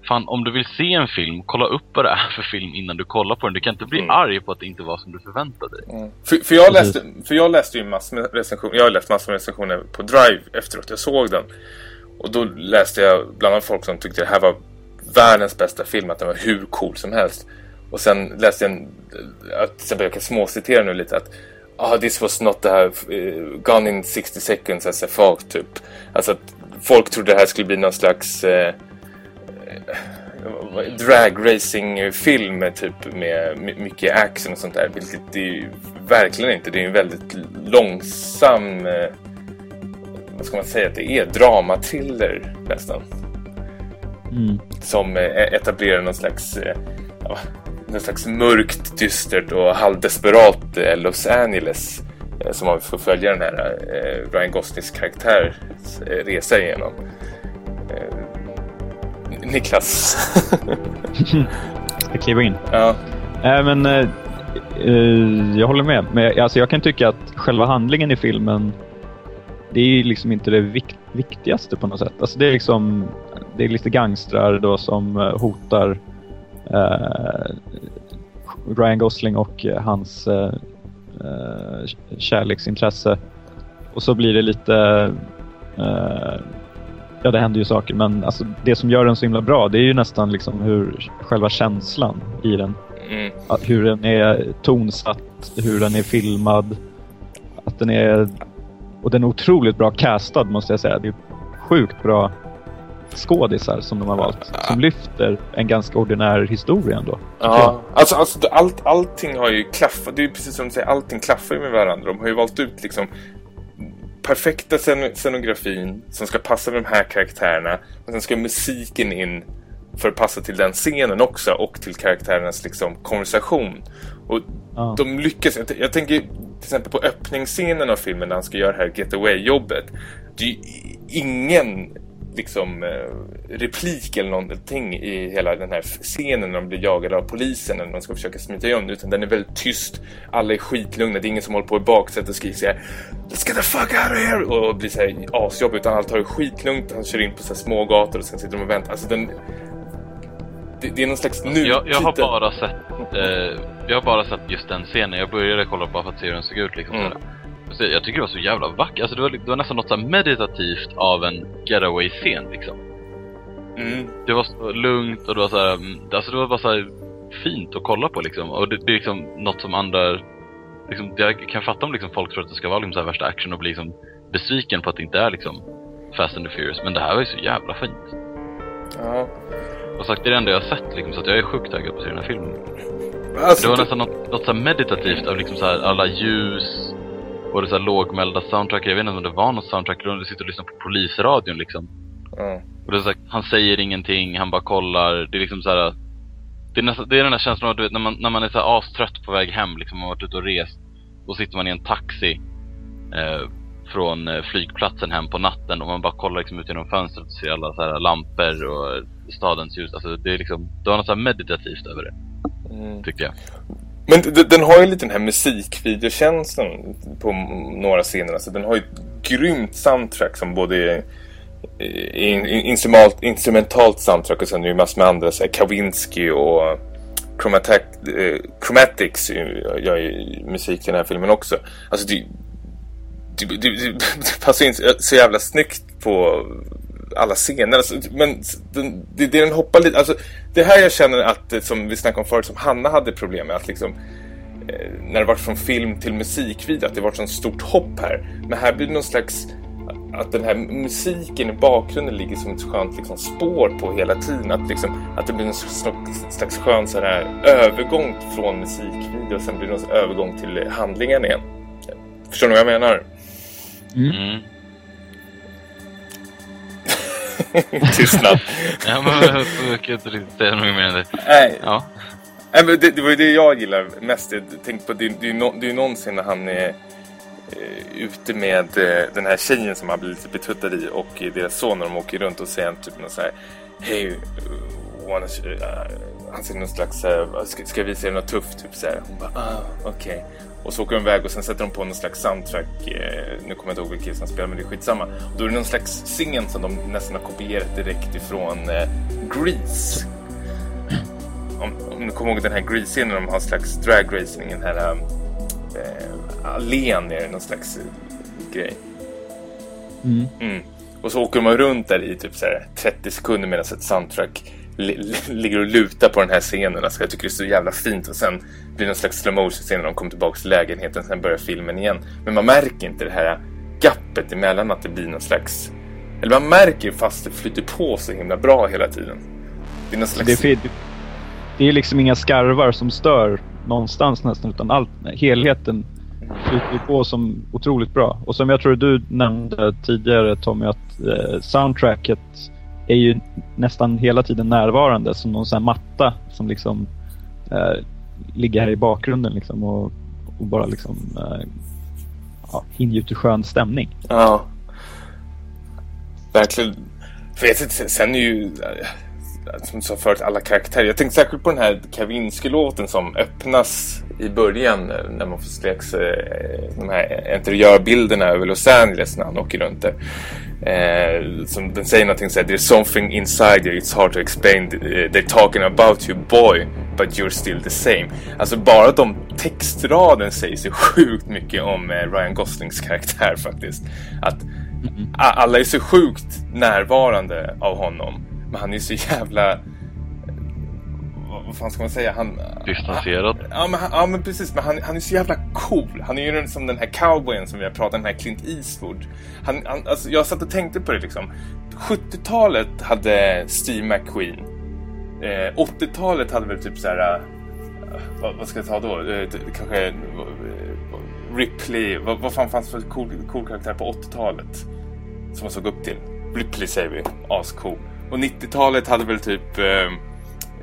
D: fan, om du vill se en film, kolla upp vad det är för film innan du kollar på den. Du kan inte bli mm. arg på att det inte var som du förväntade dig.
B: Mm. För, för, jag läste, för jag läste ju massor med recensioner, jag har läst massor med recensioner på Drive efteråt jag såg den. Och då läste jag bland annat folk som tyckte det här var världens bästa film, att den var hur cool som helst. Och sen läste jag en, exempel jag kan småcitera nu lite att ah, this was not the uh, gone in 60 seconds as a folk typ. Alltså att folk trodde det här skulle bli någon slags eh, dragracing-film typ med mycket action och sånt där. Vilket det är ju verkligen inte. Det är en väldigt långsam, eh, vad ska man säga, det är dramatriller nästan. Mm. Som eh, etablerar någon slags eh, ja, någon slags mörkt, dystert och halvdesperat eh, Los Angeles eh, som man får följa den här eh, Ryan Goslings karaktär resa igenom. Niklas.
C: ska kliva in.
B: Ja.
C: Äh, men uh, jag håller med. Men, alltså, jag kan tycka att själva handlingen i filmen det är liksom inte det vik viktigaste på något sätt. Alltså, det är liksom det är lite gangstrar då som hotar Ryan Gosling och hans uh, kärleksintresse. Och så blir det lite... Ja, det händer ju saker, men alltså, det som gör den så himla bra, det är ju nästan liksom hur själva känslan i den. Mm. hur den är tonsatt, hur den är filmad. Att den är... Och den är otroligt bra castad måste jag säga. Det är sjukt bra skådisar som de har valt. Som lyfter en ganska ordinär historia ändå.
B: Ja, alltså, alltså allt, allting har ju klaffat. Det är ju precis som du säger, allting klaffar ju med varandra. De har ju valt ut liksom perfekta scenografin som ska passa med de här karaktärerna. Och sen ska musiken in för att passa till den scenen också och till karaktärernas liksom konversation. Och ja. de lyckas. Jag, jag tänker till exempel på öppningsscenen av filmen när han ska göra det här getaway-jobbet. Det är ju ingen liksom eh, replik eller någonting i hela den här scenen när de blir jagade av polisen när de ska försöka smita igen utan den är väldigt tyst. Alla är skitlugna. Det är ingen som håller på i baksätet och skriker såhär Let's get the fuck out of here! Och blir såhär asjobb utan allt har det skitlugnt. Han kör in på så små gator och sen sitter de och väntar. Alltså den... Det, det är någon slags nu
D: jag, jag har bara sett eh, Jag har bara sett just den scenen. Jag började kolla bara för att se hur den såg ut liksom. Mm. Jag tycker det var så jävla vackert. Alltså det var, det var nästan något så meditativt av en getaway-scen liksom. Mm. Det var så lugnt och det var så här, mm, alltså det var bara så fint att kolla på liksom. Och det, det är liksom något som andra, liksom, jag kan fatta om liksom folk tror att det ska vara liksom så värsta action och bli liksom besviken på att det inte är liksom Fast and the Furious. Men det här var ju så jävla fint.
B: Ja.
D: Och sagt, det är det enda jag har sett liksom, så att jag är sjukt taggad på att se den här filmen. Alltså, det var nästan något, något så meditativt av liksom så här, alla ljus och det så här lågmälda soundtrack. Jag vet inte om det var något soundtrack du sitter och lyssnar på polisradion liksom.
B: Mm.
D: Och det är så här, han säger ingenting, han bara kollar. Det är liksom så här. Det är, nästan, det är den här känslan av du vet, när man, när man är så här astrött på väg hem, liksom, man har varit ute och rest. Då sitter man i en taxi eh, från eh, flygplatsen hem på natten och man bara kollar liksom ut genom fönstret och ser alla så här lampor och stadens ljus. Alltså det är liksom, det har något så meditativt över det. Mm. Tycker jag.
B: Men den har ju lite den här musikvideokänslan på några scener. Alltså den har ju ett grymt soundtrack som både är eh, instrumentalt, instrumentalt soundtrack och sen är det ju massor med andra. Så här Kavinsky och eh, Chromatic, eh, Chromatics gör ju musik till den här filmen också. Alltså det, det, det, det, det passar in så jävla snyggt på alla scener. Alltså, men den, det, det den hoppar lite... Alltså, det här jag känner att, som vi snackade om förut, som Hanna hade problem med. Att liksom, eh, när det var från film till musikvideo, att det var ett sånt stort hopp här. Men här blir det någon slags... Att den här musiken i bakgrunden ligger som ett skönt liksom, spår på hela tiden. Att, liksom, att det blir en slags skön så här, övergång från musikvideo och sen blir det en övergång till handlingen igen. Förstår ni vad jag menar?
D: Mm.
B: Tystnad.
D: ja, men jag kan inte riktigt säga något mer än det.
B: Nej. Ja. Nej, men det, det var ju det jag gillar mest. Jag tänkte på, det, det, är ju no, det är någonsin när han är eh, ute med eh, den här tjejen som han blir lite betuttad i och deras son när de åker runt och säger typ något så här Hej, uh, han säger någon slags, uh, ska, ska jag visa er något tufft? Typ så här. Hon bara, ah, okej. Okay. Och så åker de iväg och sen sätter de på någon slags soundtrack. Eh, nu kommer jag inte ihåg vilken som spelar men det är skitsamma. Och då är det någon slags scen som de nästan har kopierat direkt ifrån eh, Grease. Om, om du kommer ihåg den här Grease-scenen de har en slags dragracing, den här eh, allén är någon slags eh, grej. Mm. Mm. Och så åker de runt där i typ så 30 sekunder medan ett soundtrack ligger och lutar på den här scenen. Alltså jag tycker det är så jävla fint. Och sen blir det någon slags slow motion scen när de kommer tillbaka till lägenheten. Sen börjar filmen igen. Men man märker inte det här gappet emellan att det blir någon slags... Eller man märker fast det flyter på så himla bra hela tiden.
C: Det är någon slags... Det är, det är liksom inga skarvar som stör någonstans nästan. Utan allt, helheten flyter på som otroligt bra. Och som jag tror du nämnde tidigare Tommy att eh, soundtracket är ju nästan hela tiden närvarande som någon sån här matta som liksom eh, ligger här i bakgrunden liksom och, och bara liksom eh, ja, ingjuter skön stämning.
B: Ja. Verkligen. För jag vet inte, sen är ju som du sa förut, alla karaktärer. Jag tänkte särskilt på den här Kavinsky-låten som öppnas i början eh, när man får släcks eh, de här interiörbilderna över Los Angeles när han åker runt där. Eh, som den säger någonting såhär. There's something inside you, it's hard to explain. Eh, they're talking about you boy, but you're still the same. Alltså bara de textraden säger så sjukt mycket om eh, Ryan Goslings karaktär faktiskt. Att mm. alla är så sjukt närvarande av honom. Men han är så jävla vad fan ska man säga? Han,
D: Distanserad?
B: ja, men, ja, men precis. Men han, han är så jävla cool. Han är ju som den här cowboyen som vi har pratat om, den här Clint Eastwood. Han, han, alltså, jag satt och tänkte på det liksom. 70-talet hade Steve McQueen. Eh, 80-talet hade väl typ så här... Uh, vad, vad, ska jag ta då? Eh, kanske... Uh, Ripley. Vad, vad fan fanns för cool, cool karaktär på 80-talet? Som man såg upp till. Ripley säger vi. Ascool. Och 90-talet hade väl typ... Eh,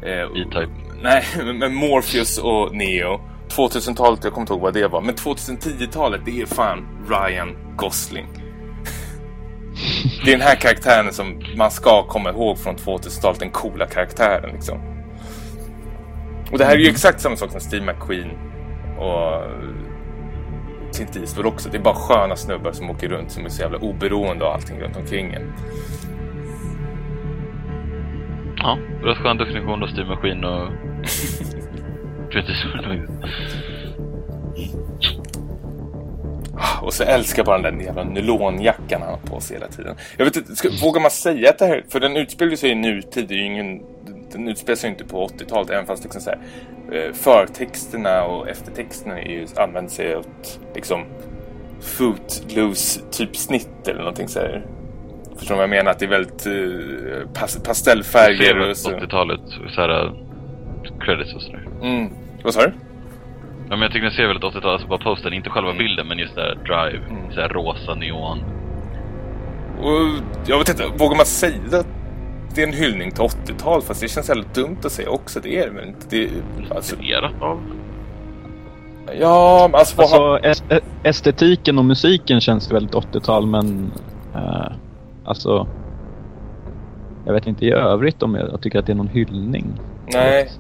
D: E-Type.
B: Nej, men Morpheus och Neo. 2000-talet, jag kommer inte ihåg vad det var. Men 2010-talet, det är fan Ryan Gosling. Det är den här karaktären som man ska komma ihåg från 2000-talet. Den coola karaktären liksom. Och det här är ju mm. exakt samma sak som Steve McQueen och Clint Eastwood också. Det är bara sköna snubbar som åker runt som är så jävla oberoende av allting runt omkring en.
D: Ja, rätt skön definition av McQueen och...
B: och så älskar jag bara den där jävla nylonjackan han har på sig hela tiden. Jag vet inte, ska, vågar man säga att det här... För den utspelar sig i nutid, det är ju ingen... Den utspelar sig inte på 80-talet, även fast liksom så här, eh, förtexterna och eftertexterna är ju, använder sig av liksom footloose typ snitt eller någonting så här. Förstår du vad jag menar? Att det är väldigt uh, pas pastellfärger och
D: så. 80-talet, såhär credits och sådär.
B: Mm. Vad sa du?
D: Ja, men jag tycker ni ser väldigt 80-talet, alltså bara posten, inte själva mm. bilden men just där drive, mm. såhär rosa neon.
B: Och jag vet inte, vågar man säga att det är en hyllning till 80-talet? Fast det känns väldigt dumt att säga också, det är det väl inte? Det,
D: alltså... Av?
B: Ja, alltså...
C: alltså estetiken och musiken känns väldigt 80-tal men... Uh Alltså, jag vet inte i övrigt om jag, jag tycker att det är någon hyllning.
B: Nej.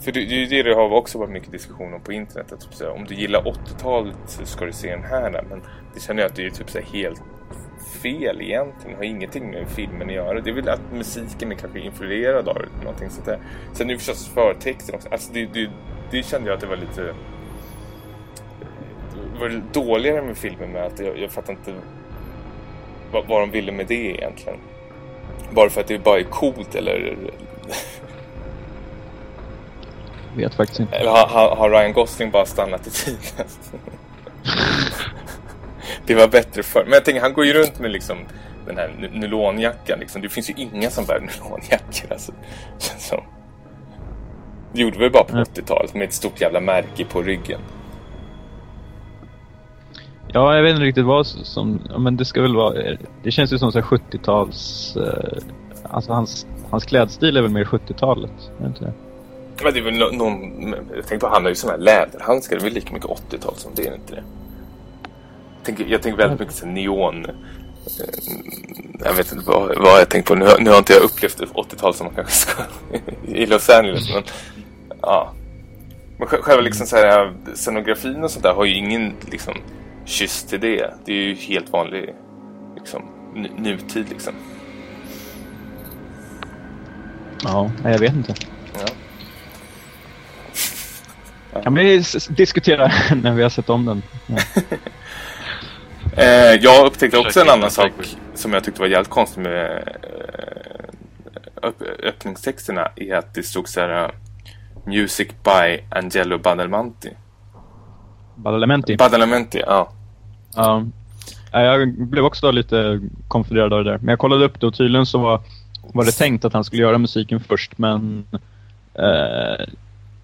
B: För det, det är ju det det har också varit mycket diskussion om på internet. Att, typ, så om du gillar 80-talet så ska du se den här. Men det känner jag att det är typ så helt fel egentligen. Det har ingenting med filmen att göra. Det är väl att musiken är kanske influerad av någonting sånt där. Sen är det förstås förtexten också. Alltså det, det, det kände jag att det var lite var det dåligare med filmen med att jag, jag fattar inte vad, vad de ville med det egentligen. Bara för att det bara är coolt eller...
C: Vet faktiskt inte.
B: Eller har, har Ryan Gosling bara stannat i tiden? det var bättre förr. Men jag tänker, han går ju runt med liksom den här nylonjackan. Liksom. Det finns ju inga som bär nylonjackor. Alltså. Så. Det gjorde vi bara på 80-talet med ett stort jävla märke på ryggen.
C: Ja, jag vet inte riktigt vad som... Men det ska väl vara... Eh, det känns ju som 70-tals... Eh, alltså hans, hans klädstil är väl mer 70-talet? inte det?
B: Men det är väl någon... Jag tänkte på han har ju sådana här läderhandskar. Det är väl lika mycket 80-tal som det är inte det? Jag tänker, jag tänker väldigt mycket neon... Eh, jag vet inte vad, vad jag tänkt på. Nu, nu har inte jag upplevt 80-tal som man kanske ska i Los Angeles. Men, ja. men själva liksom så här, eh, scenografin och sånt där har ju ingen liksom kyss till det. Det är ju helt vanlig liksom, nutid liksom.
C: Ja, jag vet inte.
B: Ja.
C: Kan vi diskutera när vi har sett om den? Ja.
B: eh, jag upptäckte också en annan sak som jag tyckte var jävligt konstigt med eh, öppningstexterna är att det stod så här Music by Angelo Badalamenti.
C: Badalamenti?
B: Badalamenti, ja.
C: Ja. Jag blev också lite konfunderad av det där. Men jag kollade upp det och tydligen så var, var det tänkt att han skulle göra musiken först men eh,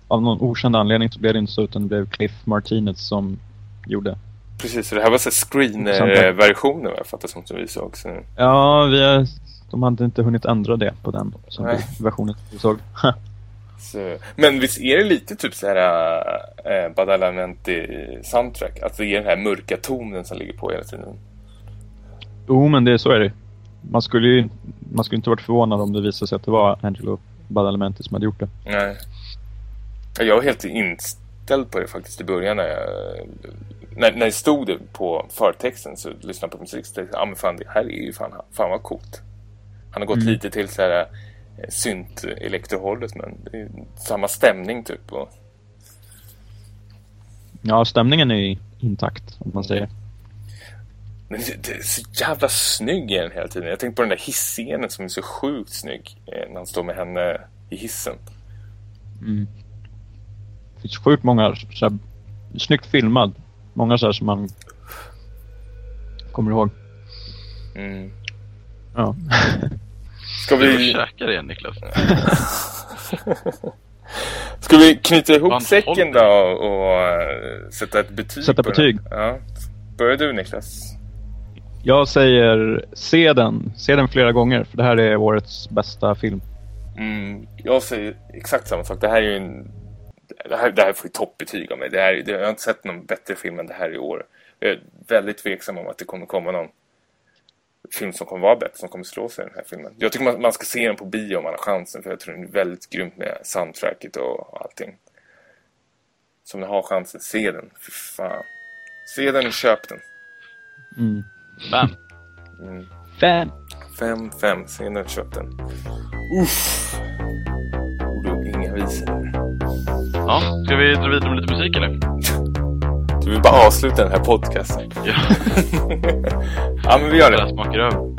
C: av någon okänd anledning så blev det inte så utan det blev Cliff Martinez som gjorde.
B: Precis, så det här var så screen-versionen vad jag fattar som du visade också.
C: Ja, vi de hade inte hunnit ändra det på den som versionen vi såg.
B: Så, men visst är det lite typ så här äh, Badalamenti soundtrack? Att det är den här mörka tonen som ligger på hela tiden.
C: Jo, men det så är det. Man skulle ju man skulle inte varit förvånad om det visade sig att det var Angelo Badalamenti som hade gjort det.
B: Nej. Jag var helt inställd på det faktiskt i början när jag... När, när det stod det på förtexten så lyssnade jag på musik så tänkte jag, ah, men fan det här är ju fan, fan vad coolt. Han har gått mm. lite till så här synt elektrohållet men det är samma stämning typ. Och...
C: Ja, stämningen är intakt om man säger.
B: Men det, är så jävla snygg i den hela tiden. Jag tänkte på den där hisscenen som är så sjukt snygg eh, när han står med henne i hissen.
C: Mm. Det finns sjukt många så här, snyggt filmad. Många så här som man kommer ihåg.
B: Mm.
C: Ja.
D: Ska vi... käka det Niklas?
B: Ska vi knyta ihop Man säcken då och uh, sätta ett betyg
C: Sätta betyg?
B: Ja. Börjar du Niklas?
C: Jag säger se den. Se den flera gånger för det här är årets bästa film.
B: Mm, jag säger exakt samma sak. Det här är ju en... Det här, det här får ju toppbetyg av mig. Det här, det, jag har inte sett någon bättre film än det här i år. Jag är väldigt tveksam om att det kommer komma någon film som kommer vara bättre, som kommer slå sig i den här filmen. Jag tycker man, man ska se den på bio om man har chansen, för jag tror den är väldigt grymt med soundtracket och allting. Så om ni har chansen, se den. Fy fan. Se den och köp den.
C: Mm.
D: Fem.
C: Mm. Fem.
B: Fem, fem. Se den och köp den. Uff. Borde inga visor.
D: Ja, ska vi dra vidare med lite musik eller?
B: Du vill bara avsluta den här podcasten.
D: Ja.
B: ja, men vi gör det.
D: Smakar över.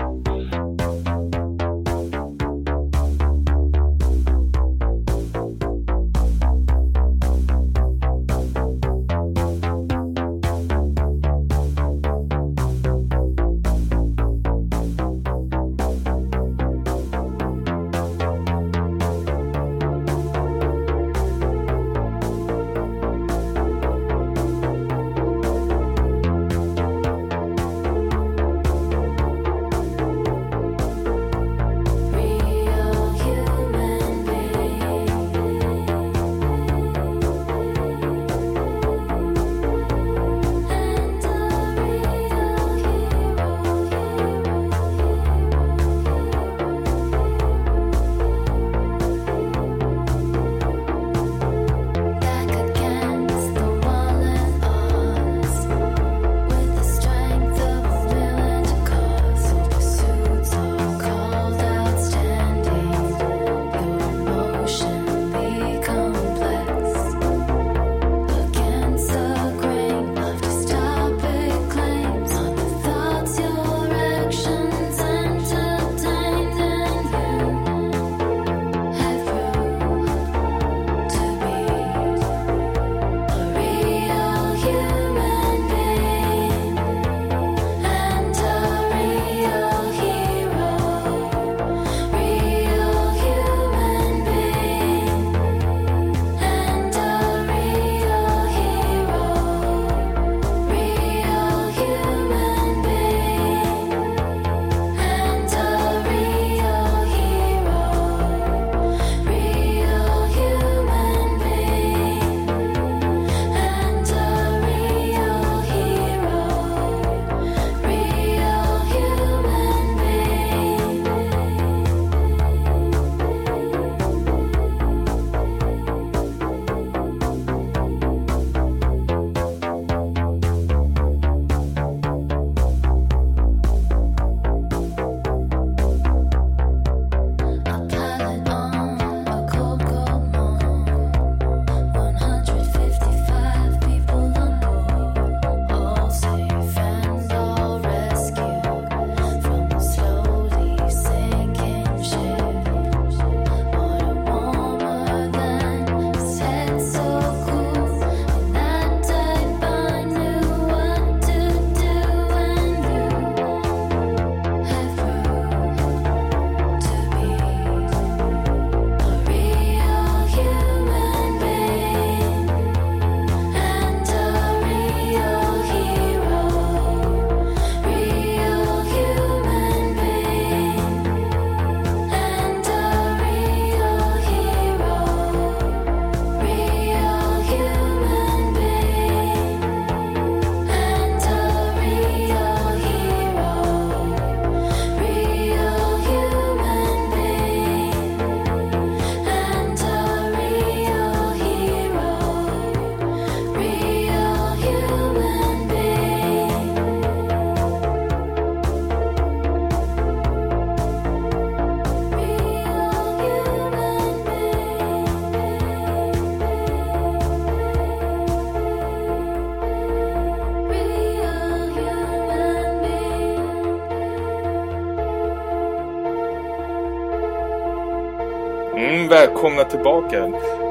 B: Men välkomna tillbaka.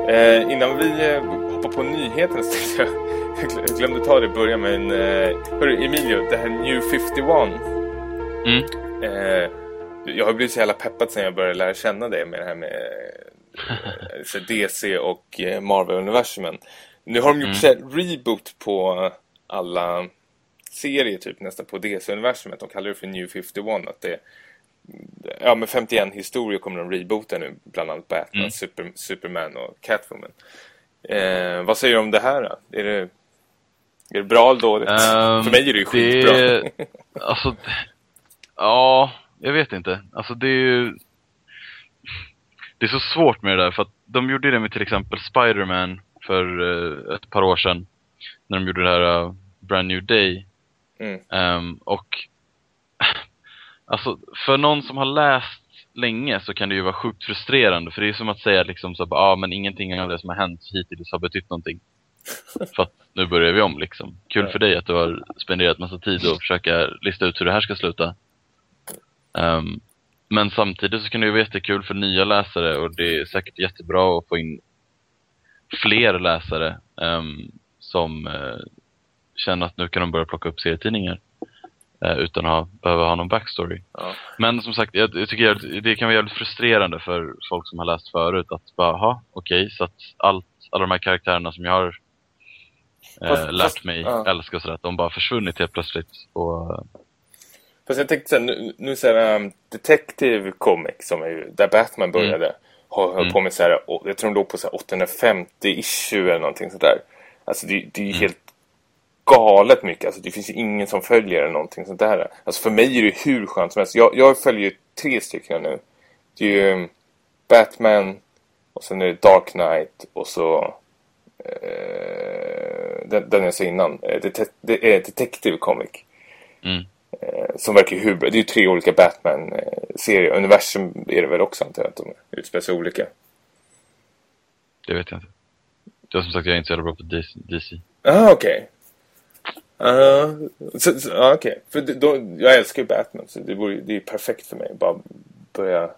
B: Eh, innan vi eh, hoppar på nyheterna så jag, jag glömde ta det i början men eh, hörru Emilio, det här New 51.
D: Mm.
B: Eh, jag har blivit så jävla peppad sen jag började lära känna dig med det här med eh, DC och eh, Marvel-universumen. Nu har de gjort
D: Mm.
B: reboot på alla serier typ nästan på DC-universumet. De kallar det för New 51. Att det, ja, med 51 historier kommer de reboota nu. Bland annat Batman,
D: Mm.
B: Super, Superman och Catwoman. Eh, vad säger du om det här då? Är det, är det bra eller dåligt?
D: Ehm,
B: för mig är det ju skitbra.
D: det- Alltså, ja, jag vet inte. Alltså det är ju... Det är så svårt med det där, för att de gjorde det med till exempel Spider-Man för eh, ett par år sedan. När de gjorde det här eh, Brand New Day.
B: Mm.
D: Ehm, och alltså, för någon som har läst länge så kan det ju vara sjukt frustrerande. För det är som att säga liksom så ja ah, men ingenting av det som har hänt hittills har betytt någonting. för att nu börjar vi om liksom. Kul för dig att du har spenderat massa tid och försöka lista ut hur det här ska sluta. Ehm, men samtidigt så kan det ju vara jättekul för nya läsare och det är säkert jättebra att få in fler läsare ehm, som eh, känner att nu kan de börja plocka upp serietidningar utan att behöva ha någon backstory.
B: Ja.
D: Men som sagt, jag, jag tycker det kan vara jävligt frustrerande för folk som har läst förut att bara, ha okej, så att allt, alla de här karaktärerna som jag har eh,
B: Fast-
D: lärt
B: fast-
D: mig
B: ja.
D: älska och sådär, de bara försvunnit helt plötsligt. Och, eh,
B: Fast jag tänkte så här, nu, nu så här, um, Detective Comic som är ju där Batman började har höll
D: Mm.
B: på med så här, jag tror de låg på så här 850 issue eller någonting sådär. Alltså det, det är ju
D: Mm.
B: helt galet mycket. Alltså det finns ingen som följer eller någonting sånt där. Alltså för mig är det hur skönt som helst. Jag, jag följer ju tre stycken nu. Det är ju um, Batman och sen är det Dark Knight och så eh, den, den jag sa innan. Eh, Det, det är Detective Comic.
D: mm.
B: Eh, som verkar hur. Det är ju tre olika Batman-serier. Universum är det väl också antar jag att de utspelar sig olika.
D: det vet jag inte. Jag som sagt, jag är inte så jävla bra på DC.
B: Ah, okej. Så, så, ah, okej. För då, jag älskar ju Batman så det, vore, det är perfekt för mig. Bara börja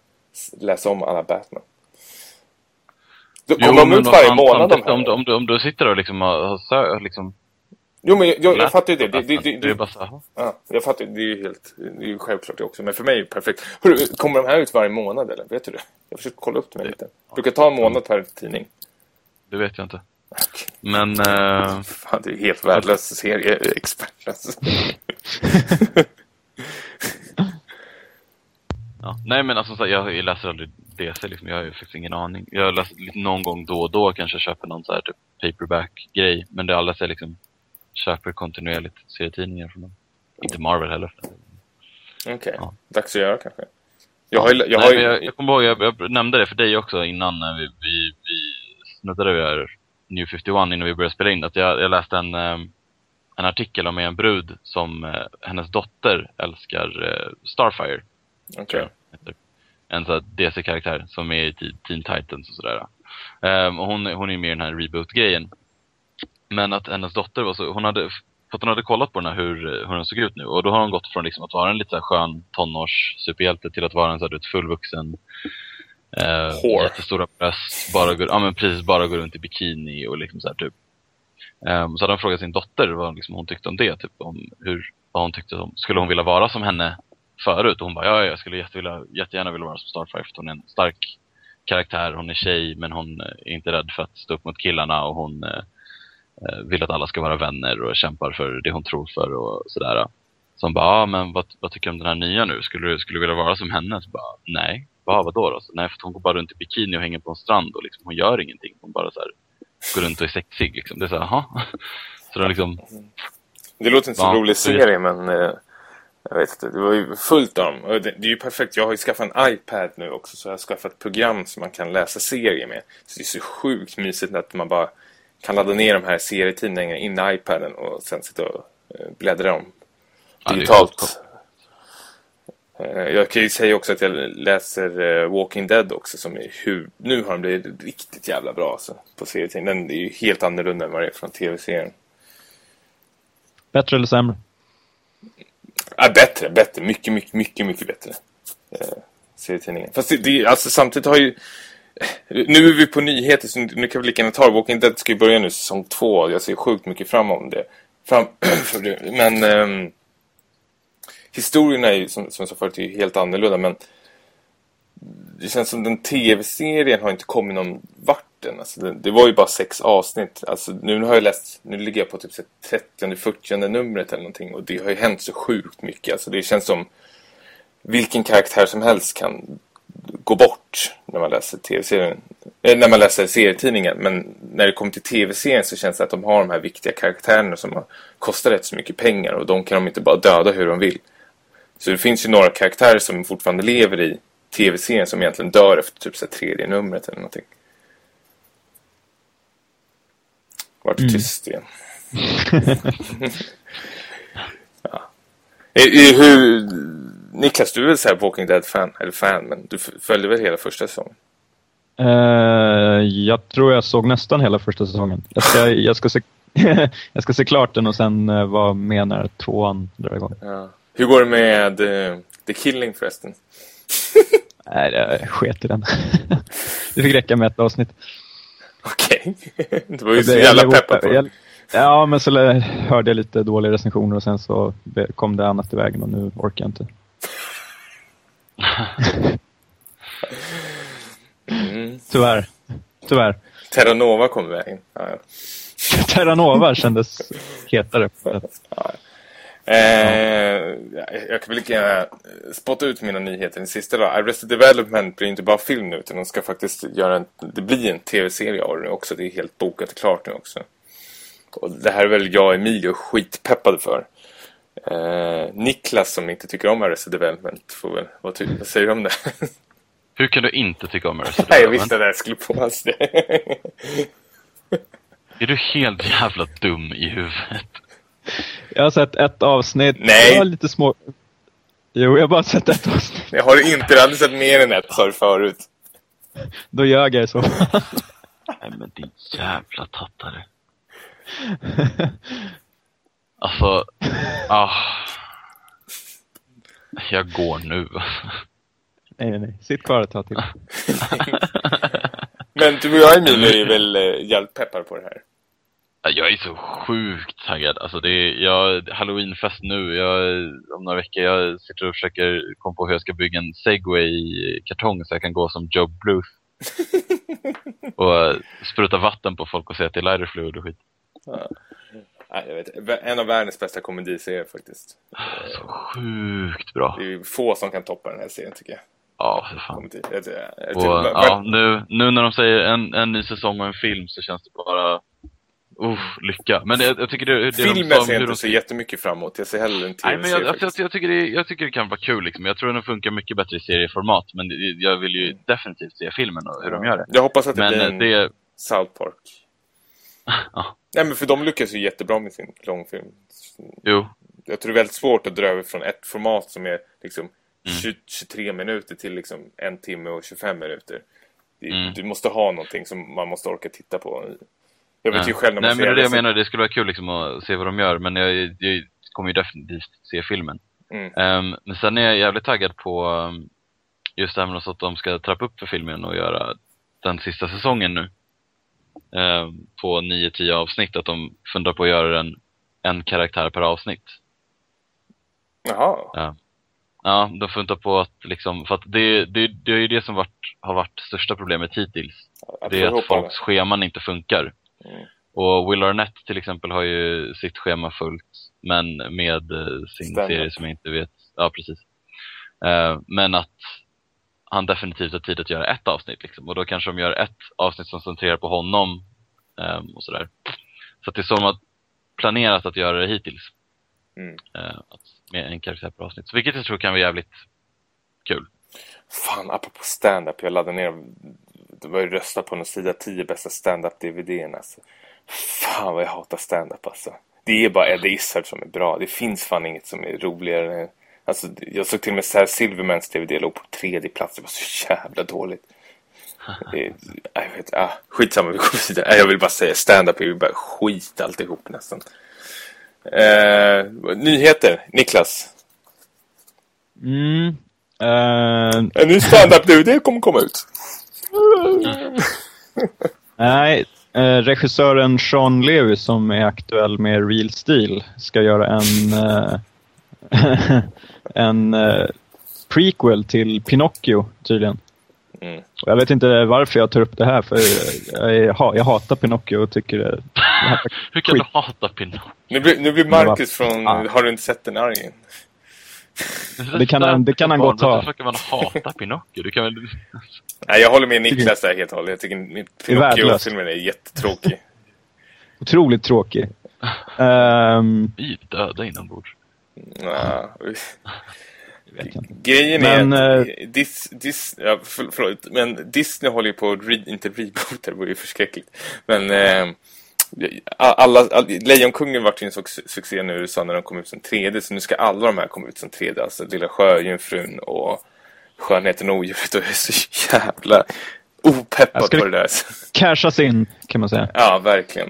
B: läsa om alla Batman. Då kommer de ut varje månad de här?
D: om, om, du, om du sitter och liksom har, liksom
B: Jo, men jag, jag, jag fattar ju det. Det, det, det,
D: det är bara så
B: ja, jag fattar ju. Det är ju helt... Det är ju självklart det också. Men för mig är det perfekt. Hörru, kommer de här ut varje månad eller? Vet du det? Jag försöker kolla upp det med lite. Brukar ta en månad per tidning.
D: det vet jag inte. Men, eh,
B: Fan, det är helt värdelös serieexpert. Alltså.
D: ja. Nej men alltså, så jag, jag läser aldrig DC liksom. Jag har ju faktiskt ingen aning. Jag har läst lite någon gång då och då kanske köper någon så här typ paperback-grej. Men det är alla jag liksom köper kontinuerligt serietidningar från dem. Inte Marvel heller.
B: Okej,
D: Ja.
B: dags att göra kanske. Jag har. Jag
D: Jag,
B: har
D: Nej, jag, jag kommer ihåg, jag, jag nämnde det för dig också innan när vi, vi, vi snuddade vid New 51 innan vi började spela in. Att jag, jag läste en, ehm, en artikel om en brud som eh, hennes dotter älskar eh, Starfire.
B: Okej.
D: heter. En sån DC-karaktär som är i Te- Teen Titans och sådär. Ehm, och hon, hon är med i den här reboot-grejen. Men att hennes dotter var så, hon hade, för att hon hade kollat på den här hur, hur den såg ut nu. Och då har hon gått från liksom att vara en lite så här skön tonårs-superhjälte till att vara en så här, fullvuxen eh, jättestora bröst, bara går, ja men precis, bara går runt i bikini och liksom så här typ. Ehm, så hade han frågat sin dotter vad liksom hon tyckte om det, typ om hur, vad hon tyckte om, skulle hon vilja vara som henne förut? Och hon bara, ja jag skulle jättevilja, jättegärna vilja vara som Starfire för hon är en stark karaktär, hon är tjej men hon eh, är inte rädd för att stå upp mot killarna och hon eh, eh, vill att alla ska vara vänner och kämpar för det hon tror för och sådär. Så hon bara, ja men vad, vad tycker du om den här nya nu? Skulle du skulle du vilja vara som henne? Så bara, nej. Bara, vadå då? Så, nej, för hon går bara runt i bikini och hänger på en strand och liksom, hon gör ingenting. Hon bara så här, går runt och är sexig liksom. Det är så här. Så de liksom,
B: Det låter inte så
D: Ja,
B: rolig serie, men... Eh, jag vet inte, det var ju fullt av dem. Det, det är ju perfekt. Jag har ju skaffat en iPad nu också, så jag har skaffat ett program som man kan läsa serier med. Så det är så sjukt mysigt att man bara kan ladda ner de här serietidningarna in i iPaden och sen sitta och eh, bläddra dem digitalt. Eh, Jag kan ju säga också att jag läser eh, Walking Dead också som är hur... Nu har den blivit riktigt jävla bra alltså, på serietidning. Den är ju helt annorlunda än vad det är från tv-serien.
C: Bättre eller sämre?
B: Ja, bättre, bättre. Mycket, mycket, mycket, mycket bättre. Eh, serietidningen. Fast det, det, alltså, samtidigt har ju Nu är vi på nyheter så nu kan vi lika gärna ta. Walking Dead ska ju börja nu säsong två. Jag ser sjukt mycket fram om det. Fram för det. Men um, historierna är ju, som, som jag sa förut, är ju helt annorlunda. Men det känns som den tv-serien har inte kommit någon vart än. Alltså det, det, var ju bara sex avsnitt. Alltså nu har jag läst, nu ligger jag på typ 30-40 numret eller någonting. Och det har ju hänt så sjukt mycket. Alltså det känns som vilken karaktär som helst kan gå bort när man läser tv-serien. Eh, när man läser serietidningen. Men när det kommer till tv-serien så känns det att de har de här viktiga karaktärerna som har kostat rätt så mycket pengar. Och de kan de inte bara döda hur de vill. Så det finns ju några karaktärer som fortfarande lever i tv-serien som egentligen dör efter typ så tredje numret eller någonting. Vart mm. tyst igen. ja. Hur, Niklas, du är väl så här Walking Dead-fan, eller fan, men du följde väl hela första säsongen?
C: Uh, jag tror jag såg nästan hela första säsongen. Jag ska, jag ska, se, jag ska se klart den och sen uh, vad menar tvåan drar igång.
B: Ja. Hur går det med uh, The Killing förresten?
C: Nej, jag sket i den. det fick räcka med ett avsnitt.
B: Okej. Okay. Det var ju så jävla peppad på jag,
C: Ja, men så hörde jag lite dåliga recensioner och sen så kom det annat i vägen och nu orkar jag inte. mm. Tyvärr. Tyvärr.
B: Terranova kom i vägen. Ja, ja.
C: Terranova kändes hetare. Ja.
B: Eh, jag kan väl lika gärna spotta ut mina nyheter. Den sista då. Arrested Development blir inte bara film nu utan de ska faktiskt göra en, det blir en tv-serie av det också. Det är helt bokat och klart nu också. Och det här är väl jag och Emilio skitpeppade för. Eh, Niklas som inte tycker om Arrested Development får väl, vad, vad säger du om det?
D: Hur kan du inte tycka om Arrested
B: Development? jag visste att jag skulle påas det.
D: är du helt jävla dum i huvudet?
C: Jag har sett ett avsnitt.
B: Nej!
C: Jag har lite små... Jo, jag har bara sett ett avsnitt.
B: Jag har inte, jag hade sett mer än ett, sa du förut.
C: Då ljög jag i så
D: Nej men din jävla tattare. Alltså, ah. Jag går nu.
C: Nej, nej, nej. Sitt kvar ett tag till.
B: Men du och jag, Emilio, är väl äh, jävligt peppar på det här?
D: Jag är så sjukt taggad. Alltså det är jag, halloweenfest nu. Jag, om några veckor jag sitter och försöker komma på hur jag ska bygga en segway i kartong så jag kan gå som Joe Bluth. och eh, spruta vatten på folk och säga att det är lighter fluid och skit.
B: Ja. jag vet, en av världens bästa komediserier faktiskt.
D: Så sjukt bra.
B: Det är få som kan toppa den här serien tycker jag.
D: Ja, för fan. Jag, jag, jag, och, ja, nu, nu när de säger en, en ny säsong och en film så känns det bara Uh, lycka. Men det, jag tycker det, det
B: Filmen de ser jag inte de... så jättemycket framåt. Jag ser hellre en
D: tv-serie. Nej, men jag, jag, jag, tycker det, jag tycker det kan vara kul liksom. Jag tror den funkar mycket bättre i serieformat. Men jag vill ju definitivt se filmen och hur ja. de gör det.
B: Jag hoppas att det men, blir en det... South Park.
D: ja.
B: Nej, men för de lyckas ju jättebra med sin långfilm.
D: Jo.
B: Jag tror det är väldigt svårt att dra över från ett format som är liksom mm. 20, 23 minuter till liksom en timme och 25 minuter. Mm. Du måste ha någonting som man måste orka titta på. Jag vet ju själv när
D: man
B: Nej,
D: men det är det jag menar. Det skulle vara kul liksom att se vad de gör. Men jag, jag kommer ju definitivt se filmen.
B: Mm.
D: Um, men sen är jag jävligt taggad på um, just det här med att de ska trappa upp för filmen och göra den sista säsongen nu. Um, på 9-10 avsnitt. Att de funderar på att göra den en karaktär per avsnitt.
B: Jaha.
D: Ja. Ja, de funderar på att liksom, för att det, det, det är ju det som varit, har varit största problemet hittills. det är att folks scheman inte funkar.
B: Mm.
D: Och Will Arnett till exempel har ju sitt schema fullt, men med uh, sin Stämmer. serie som jag inte vet. Ja, precis. Uh, men att han definitivt har tid att göra ett avsnitt liksom. Och då kanske de gör ett avsnitt som centrerar på honom um, och sådär. Så det är så de har planerat att göra det hittills.
B: Mm.
D: Uh, med en karaktär per avsnitt. Så vilket jag tror kan vara jävligt kul.
B: Fan, apropå stand-up. Jag laddade ner var ju rösta på någon sida 10 bästa stand-up DVDn alltså. Fan vad jag hatar stand-up alltså. Det är bara Eddie Izzard som är bra. Det finns fan inget som är roligare. Alltså, jag såg till och med Sarah Silvermans DVD låg på tredje plats. Det var så jävla dåligt. Det, jag vet, ah, skitsamma, vi går vidare. Jag vill bara säga stand-up är ju bara skit alltihop nästan. Eh, nyheter, Niklas.
C: Mm. Uh...
B: En ny stand-up DVD kommer komma ut.
C: Nej, eh, regissören Sean Levy som är aktuell med Real Steel ska göra en, eh, en eh, prequel till Pinocchio tydligen.
B: Mm.
C: Och Jag vet inte varför jag tar upp det här för jag, är, jag hatar Pinocchio och tycker det, det
D: Hur kan
C: Skit.
D: du hata Pinocchio?
B: Nu blir, nu blir Marcus från
C: Ah.
B: Har du inte sett den argen?
C: Det kan han- det kan han gott ha.
D: Ska man hata Pinocchio? Du kan väl...
B: Nej, jag håller med Niklas där helt och hållet. Jag tycker. Pinocchio-filmen är jättetråkig.
C: otroligt tråkig. Ehm,
D: Vi är döda inombords.
C: Inte.
B: Grejen
C: Men,
B: är att Dis, Dis, ja, för, förlåt, men Disney håller ju på att re, inte reboota, det vore ju förskräckligt. Men eh, alla, all, Lejonkungen vart ju en sorts succé nu i USA när de kom ut som 3D, så nu ska alla de här komma ut som 3D. Alltså Lilla Sjöjungfrun och Skönheten och odjuret och jag är så jävla opeppad på det där.
C: Cashas in kan man säga.
B: Ja, verkligen.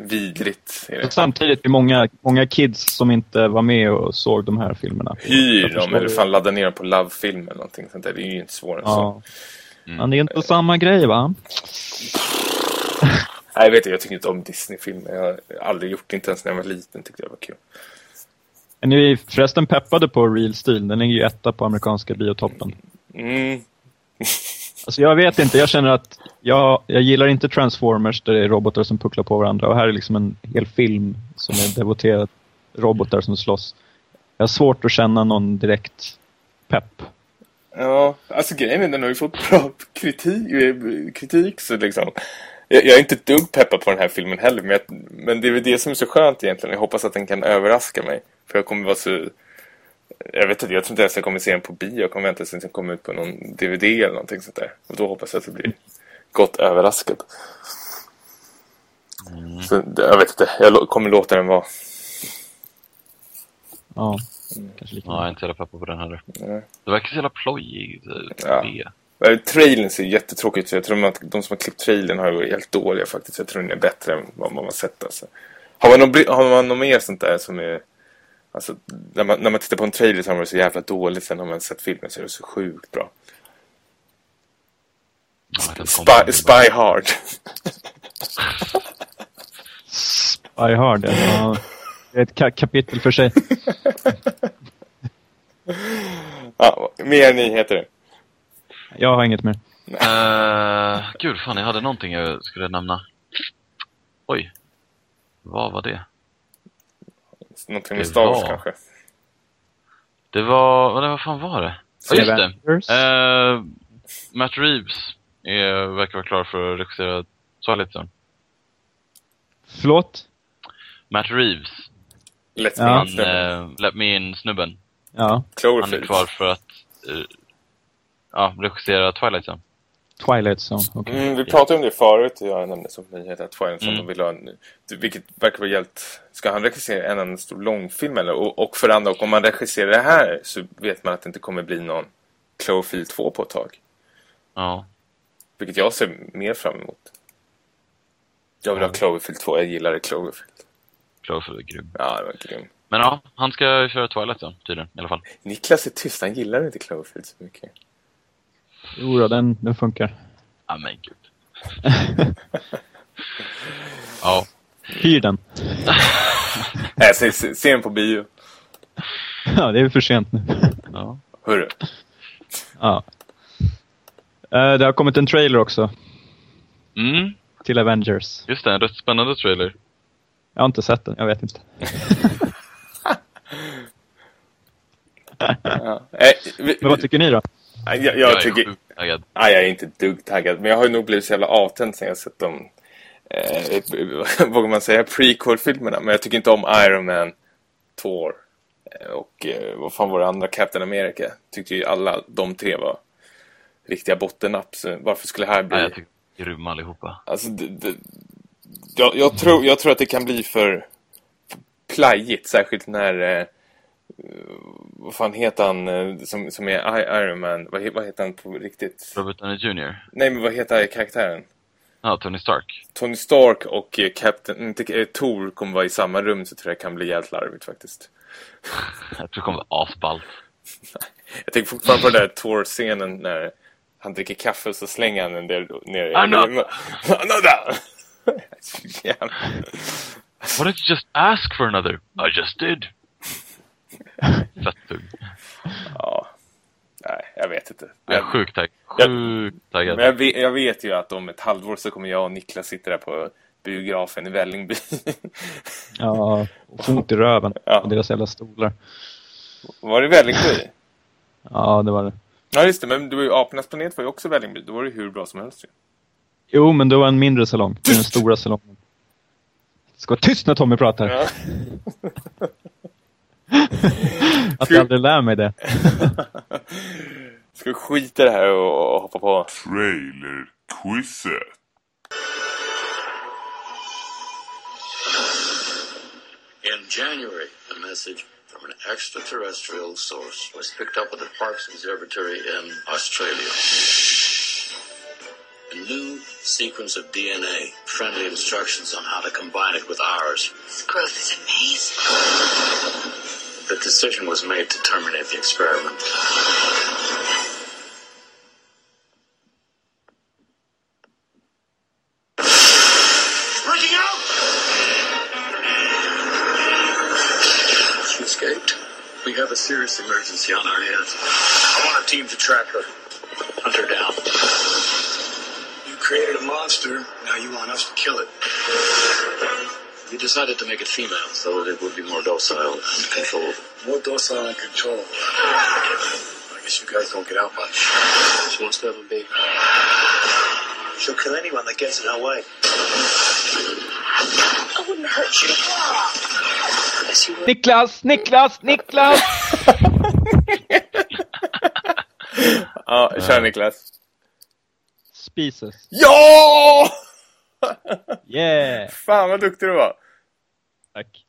B: Vidrigt. Är det.
C: Och samtidigt är det många, många kids som inte var med och såg de här filmerna.
B: Hyr dem eller fan ladda ner dem på Love-film eller någonting sånt där. Det är ju inte svårare än så.
C: Ja. Men det är inte samma grej va?
B: Nej, jag vet inte, jag tycker inte om Disney-filmer. Jag har aldrig gjort det, inte ens när jag var liten tyckte jag var kul.
C: Är ni förresten peppade på Real Steel? Den är ju etta på amerikanska biotoppen.
B: Mm.
C: Alltså jag vet inte, jag känner att jag, jag gillar inte Transformers där det är robotar som pucklar på varandra. Och här är liksom en hel film som är devoterad robotar som slåss. Jag har svårt att känna någon direkt pepp.
B: Ja, alltså grejen är den har ju fått bra kritik, kritik så liksom. Jag, jag är inte ett dugg peppad på den här filmen heller, men, jag, men det är väl det som är så skönt egentligen. Jag hoppas att den kan överraska mig. För jag kommer vara så... Jag vet inte, jag tror inte ens jag kommer se den på bio. Jag kommer vänta tills den kommer ut på någon DVD eller någonting sånt där. Och då hoppas jag att det blir gott överraskad. Så, jag vet inte, jag kommer låta den vara.
C: Ja, kanske lika
D: Ja, jag är inte jävla peppad på den heller.
B: Nej.
D: Det verkar så jävla plojigt. eh,
B: Ja. Eh, Trailern ser jättetråkigt ut. Jag tror att de som har klippt trailern har varit helt dåliga faktiskt. Jag tror den är bättre än vad man har sett. Alltså. Har man något, har man något mer sånt där som är... Alltså, när man, när man tittar på en trailer så har man det så jävla dåligt. Sen har man sett filmen så är det så sjukt bra.
D: Ja,
B: Spy, spy Hard.
C: Heard det. Ja, det är ett ka- kapitel för sig.
B: ja, mer nyheter.
C: Jag har inget mer.
D: Uh, gud, fan, jag hade någonting jag skulle nämna. Oj. Vad var det?
B: Någonting med Star Wars kanske.
D: Det var... Vad, vad fan var det? Ja, just det. Eh, Matt Reeves är, verkar vara klar för att regissera Twilight Zone.
C: Förlåt?
D: Matt Reeves,
B: Let's
C: Ja.
B: Me
D: han
B: In
D: uh, Let Me In-snubben.
C: Ja,
D: Han är kvar för att eh, ja, regissera Twilight Zone.
C: Twilight Zone. okej.
B: Mm, vi pratade om det förut, jag nämnde som nyhet att Twilight Zone
D: Mm.
B: vill ha en, vilket verkar vara hjält. Ska han regissera en enda stor långfilm eller? Och, och för andra, och om man regisserar det här så vet man att det inte kommer bli någon Cloverfield 2 på ett tag.
D: Ja.
B: Vilket jag ser mer fram emot. Jag vill ha Cloverfield 2, jag gillar Cloverfield.
D: Cloverfield är grym.
B: Ja, det var grym.
D: Men ja, han ska köra Twilight Zone tydligen, i alla fall.
B: Niklas är tyst, han gillar inte Cloverfield så mycket.
C: Jo då, den, den funkar.
D: Ja, men gud. ja.
C: Hyr den.
B: Nej, se, se, se den på bio.
C: Ja, det är för sent nu.
D: ja.
B: Hörru.
C: Ja. Eh, Det har kommit en trailer också
D: Mm,
C: till Avengers.
D: just det. En rätt spännande trailer.
C: Jag har inte sett den, jag vet inte.
B: Ja. Nej, vi,
C: Men vad tycker ni då?
B: Jag, jag,
D: Jag är
B: tycker...
D: sjukt taggad.
B: Nej, jag är inte dugg taggad. Men jag har ju nog blivit så jävla avtänd sen jag sett de, eh, vågar man säga, prequel-filmerna. Men jag tycker inte om Iron Man, Thor eh, och eh, vad fan var det andra, Captain America. Tyckte ju alla de tre var riktiga bottennapp. Varför skulle det här bli...
D: Nej, jag tycker grymma allihopa.
B: Alltså, det, det, jag, jag, tror, jag tror att det kan bli för plajigt, särskilt när... Eh, vad fan heter han eh, som, som är Iron Man? Vad, vad heter han på riktigt?
D: Robert Downey Jr.
B: Nej, men vad heter karaktären?
D: Ja, Tony Stark.
B: Tony Stark och eh, Captain, inte, eh, Thor kommer vara i samma rum så tror jag kan bli jävligt larvigt faktiskt.
D: Jag tror det kommer vara asballt.
B: Jag tänker fortfarande på den där Thor-scenen när han dricker kaffe och så slänger han den där ner i
D: Another.
B: Another! Så jävla-
D: Why don't you just ask for another? I just did. Fett tung.
B: Ja. Nej, jag vet inte.
D: Jag är sjukt taggad.
B: Jag-
D: Sjukt taggad.
B: men jag, vet, jag vet ju att om ett halvår så kommer jag och Niklas sitta där på biografen i Vällingby.
C: Ja, och ont i röven.
B: Ja.
C: Och deras jävla stolar.
B: Var det Vällingby?
C: Ja, det var det.
B: Ja, just det. Men du var ju Apornas planet var ju också Vällingby. Då var det hur bra som helst ju.
C: Jo, men det var en mindre salong. Det är den stora salongen. Det ska vara tyst när Tommy pratar.
B: Ja.
C: Att jag aldrig lär mig det.
B: Ska vi skita det här och hoppa på?
E: Trailer-quizet.
F: In January, a message from an extraterrestrial source was picked up at the Parkes Observatory in Australia. A new sequence of DNA, friendly instructions on how to combine it with ours.
G: This growth is amazing.
F: The decision was made to terminate the experiment. Breaking out! She escaped. We have a serious emergency on our hands. I want a team to track her. Hunt her down. You created a monster. Now you want us to kill it. We decided to make it female so that it would be more docile and controlled. More docile and controlled. I guess you guys don't get out much. She wants to have a baby. She'll kill anyone that gets in her way.
G: I wouldn't hurt you. Yes, you would.
C: Niklas! Niklas! Niklas!
B: Ja, kör Niklas.
C: Spises.
B: Ja!
C: Yeah!
B: Fan vad duktig du var.
C: Tack.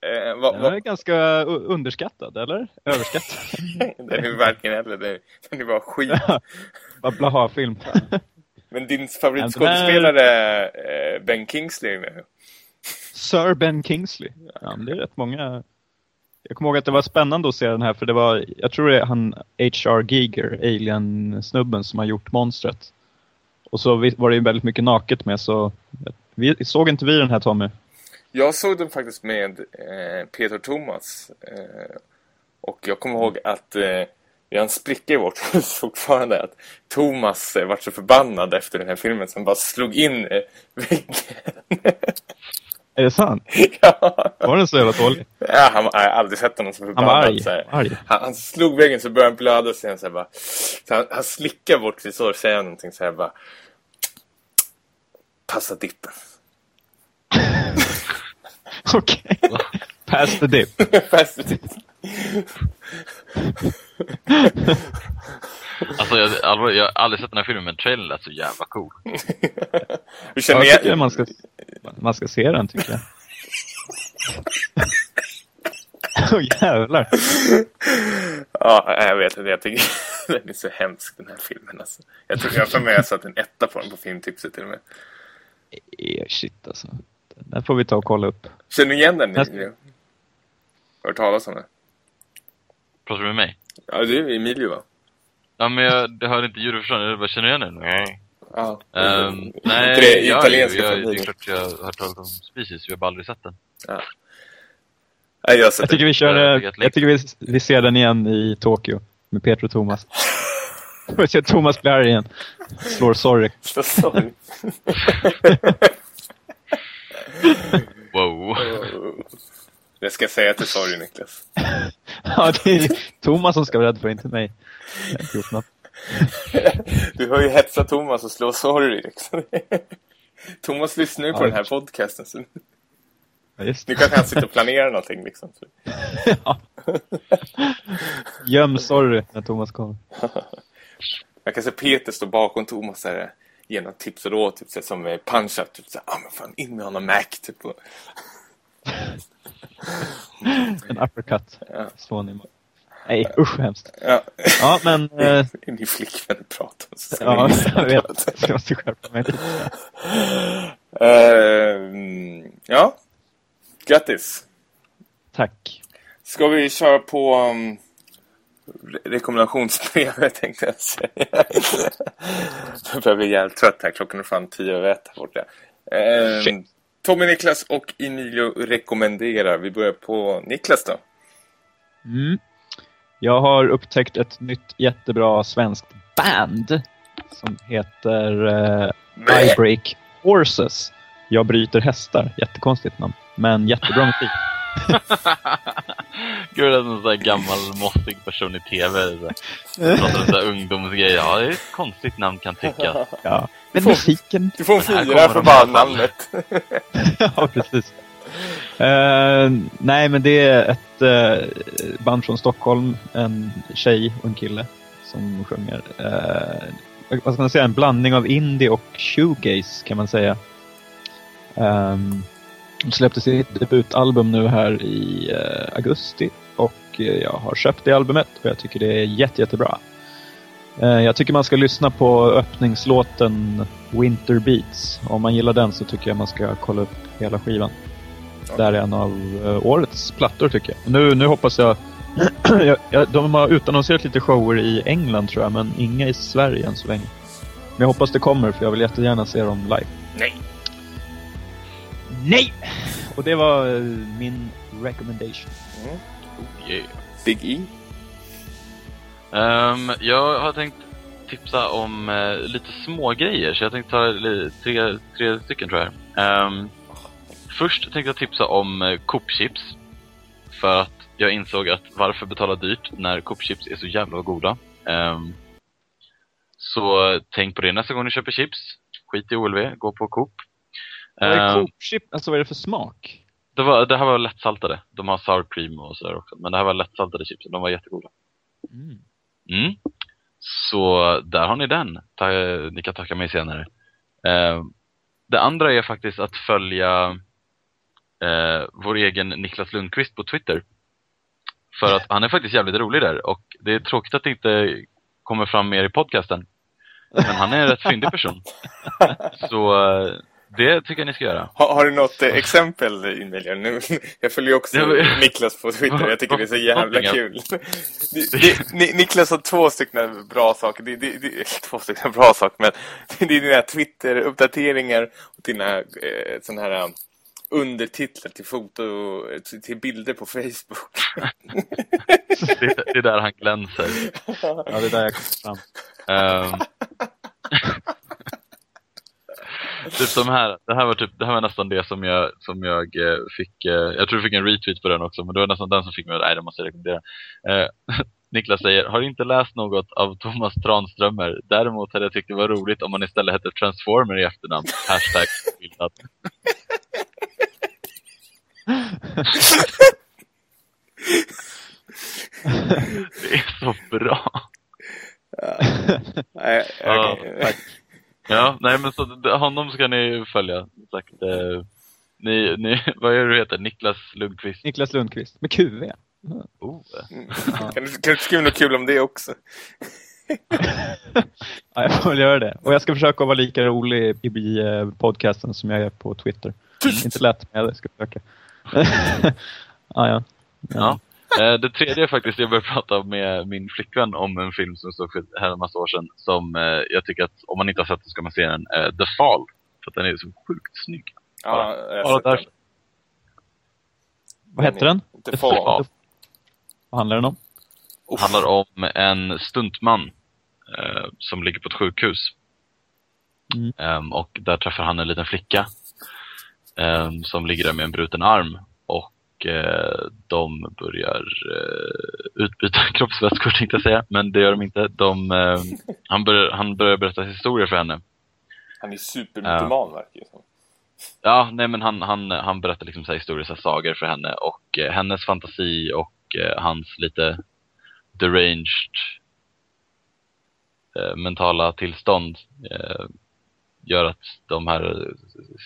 B: Eh, vad,
C: Den är ganska underskattad, eller? Överskattad.
B: den är varken eller. Den den är bara skit.
C: Vad blaha-film.
B: Men din favoritskådespelare eh, Ben Kingsley nu.
C: Sir Ben Kingsley. Ja, det är rätt många. Jag kommer ihåg att det var spännande att se den här för det var, jag tror det är han H.R. Giger, Alien-snubben som har gjort monstret. Och så var det ju väldigt mycket naket med så, vi, såg inte vi den här Tommy?
B: Jag såg den faktiskt med eh, Peter Thomas. Eh, och jag kommer ihåg att eh, vi har en spricka i vårt hus fortfarande. Att Thomas eh, var så förbannad efter den här filmen som bara slog in eh, väggen.
C: Är det sant?
B: ja.
C: Var den så jävla dålig?
B: Ja, han, jag har aldrig sett honom så
C: Han
B: förbannad.
C: var arg.
B: så
C: arg.
B: Han, han slog väggen så började han blöda sen så här bara. Så han, han slickar bort sitt sår och säger någonting så här bara. Passa dippen.
C: Okej. Pass the dip.
B: Passa dippen.
D: Alltså, jag, allvarligt, jag har aldrig sett den här filmen, men trailern lät så jävla cool.
B: Du känner
C: Jag tycker man ska, man ska se den tycker jag. Åh oh, jävlar.
B: Ja, jag vet inte. Jag tycker den är så hemsk den här filmen. Alltså. Jag tycker jag har för mig att jag satt en etta på den på filmtipset till och med.
C: Eh, shit alltså. Den får vi ta och kolla upp.
B: Känner du igen den?
C: Nästa-?
B: Har du hört talas om den?
D: Pratar du med mig?
B: Ja, det är Emilio va?
D: Ja, men jag det hörde inte ljudet Jag bara, känner du igen den? Nej.
B: Ja.
D: Um, nej,
B: det
D: jag,
B: italienska
D: jag, det är klart jag har hört talas om Species, jag har bara aldrig sett den.
B: Nej, jag har sett
C: Jag tycker vi kör,
D: Jag
C: eh, jag tycker vi, vi ser den igen i Tokyo. Med Peter och Thomas. Vi ser Thomas arg igen. Slår sorry.
B: den. Sorry.
D: Wow.
B: Det ska jag säga till sorry Niklas.
C: Ja, det är Thomas som ska vara rädd för, inte mig.
B: Du har ju hetsat Thomas och slå sorry liksom. Thomas lyssnar ju på
C: Ja,
B: den här podcasten. Så
C: Ja, just
B: nu kanske han sitter och planerar någonting liksom. Så.
C: Göm sorry när Thomas kommer.
B: Jag kan se Peter stå bakom Thomas här. Ge något tips och råd. Typ så som eh, punch-up. Typ såhär, ah men fan in med honom Mac. Typ.
C: En uppercut.
B: Ja.
C: Slår ni. Nej, usch hemskt.
B: ja.
C: Ja, men... Eh,
B: Din flickvän pratar. Så ska
C: ja, jag vet. Jag måste skärpa mig.
B: Ehm, ja. Grattis.
C: Tack.
B: Ska vi köra på um, re rekommendationsbrevet tänkte jag säga. jag börjar bli jävligt trött här. Klockan är fan tio över ett här borta. Eh. Tommy, Niklas och Emilio rekommenderar. Vi börjar på Niklas då.
C: Mm. Jag har upptäckt ett nytt jättebra svenskt band som heter eh, I Break Horses. Jag bryter hästar. Jättekonstigt namn. Men jättebra musik.
D: Gud, det är en sån där gammal mossig person i TV. Pratar om så här ungdomsgrejer. Ja, det är ett konstigt namn kan tyckas.
C: Ja. Men
B: får-
C: musiken...
B: Du får fyra för bara namnet.
C: ja, precis. Eh, nej, men det är ett eh, band från Stockholm. En tjej och en kille som sjunger. Uh, vad ska man säga? En blandning av indie och shoegaze kan man säga. Um, de släppte sitt debutalbum nu här i eh, augusti. Och eh, jag har köpt det albumet och jag tycker det är jätte, jättebra. Eh, jag tycker man ska lyssna på öppningslåten Winter Beats. Om man gillar den så tycker jag man ska kolla upp hela skivan. Det här är en av eh, årets plattor tycker jag. Nu, nu hoppas jag... de har utannonserat lite shower i England tror jag, men inga i Sverige än så länge. Men jag hoppas det kommer, för jag vill jättegärna se dem live.
B: Nej.
C: Nej! Och det var eh, min recommendation.
D: Yeah.
B: Big E.
D: Ehm, jag har tänkt tipsa om eh, lite små grejer så jag tänkte ta tre, tre stycken tror jag. Ehm, först tänkte jag tipsa om eh, Coop-chips. För att jag insåg att varför betala dyrt när Coop-chips är så jävla goda. Ehm, så tänk på det nästa gång ni köper chips. Skit i OLV, gå på Coop.
C: Vad är
D: Ehm?
C: Alltså vad är det för smak?
D: det, var, det här var lättsaltade. De har sour cream och sådär också. Men det här var lättsaltade chips. De var jättegoda.
C: Mm.
D: Mm. Så där har ni den. Ta, ni kan tacka mig senare. Eh, det andra är faktiskt att följa eh, vår egen Niklas Lundqvist på Twitter. För att han är faktiskt jävligt rolig där och det är tråkigt att det inte kommer fram mer i podcasten. Men han är en rätt fyndig person. Så eh, det tycker jag ni ska göra.
B: Har, har du något eh, exempel, Emilia? Nu, jag följer också
D: Ja, men-
B: Niklas på Twitter. Jag tycker det är så jävla kul. Det, det, Ni- Niklas har två stycken bra saker. Det, det, två stycken bra saker, men det är dina Twitter-uppdateringar och dina eh, sådana här um, undertitlar till foto till, bilder på Facebook.
D: Det, det är där han glänser.
C: Ja, det är där jag kom fram.
D: Ehm. Typ som här, det här var typ, det här var nästan det som jag, som jag eh, fick, eh, jag tror du fick en retweet på den också, men det var nästan den som fick mig att, nej det måste jag rekommendera. Eh, Niklas säger, har inte läst något av Thomas Tranströmer. Däremot hade jag tyckt det var roligt om man istället hette Transformer i efternamn. Hashtag bildad. Det är så bra.
B: Nej,
D: Ja,
B: okej.
D: tack. Ja, nej men så honom ska ni följa. Sagt, eh, ni, ni, vad är det du heter? Niklas Lundqvist?
C: Niklas Lundqvist. Med QV.
D: Oh.
B: Kan, du, kan du skriva något kul om det också?
C: Ja, jag får väl göra det. Och jag ska försöka vara lika rolig i, i eh, podcasten som jag är på Twitter. Inte lätt, men jag ska försöka. ja, ja.
D: Ja. Eh, det tredje är faktiskt, jag började prata med min flickvän om en film som såg för här en massa år sedan. Som eh, jag tycker att om man inte har sett den ska man se den. Eh, The Fall. För att den är så sjukt snygg.
B: Ja, jag har sett
D: därför.
B: den.
C: Vad heter den?
B: The Fall.
C: Vad handlar den om?
D: Det handlar om en stuntman eh, som ligger på ett sjukhus.
C: Mm.
D: Ehm, och där träffar han en liten flicka ehm, som ligger där med en bruten arm. Eh, de börjar eh, utbyta kroppsvätskor tänkte jag säga. Men det gör de inte. De, ehm, han, börjar, han börjar berätta historier för henne.
B: Han är supermytoman verkar det som.
D: Ja, nej men han, han, han berättar liksom så här historiska sagor för henne och eh, hennes fantasi och eh, hans lite deranged eh, mentala tillstånd eh, gör att de här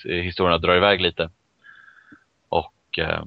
D: eh, historierna drar iväg lite. Och eh,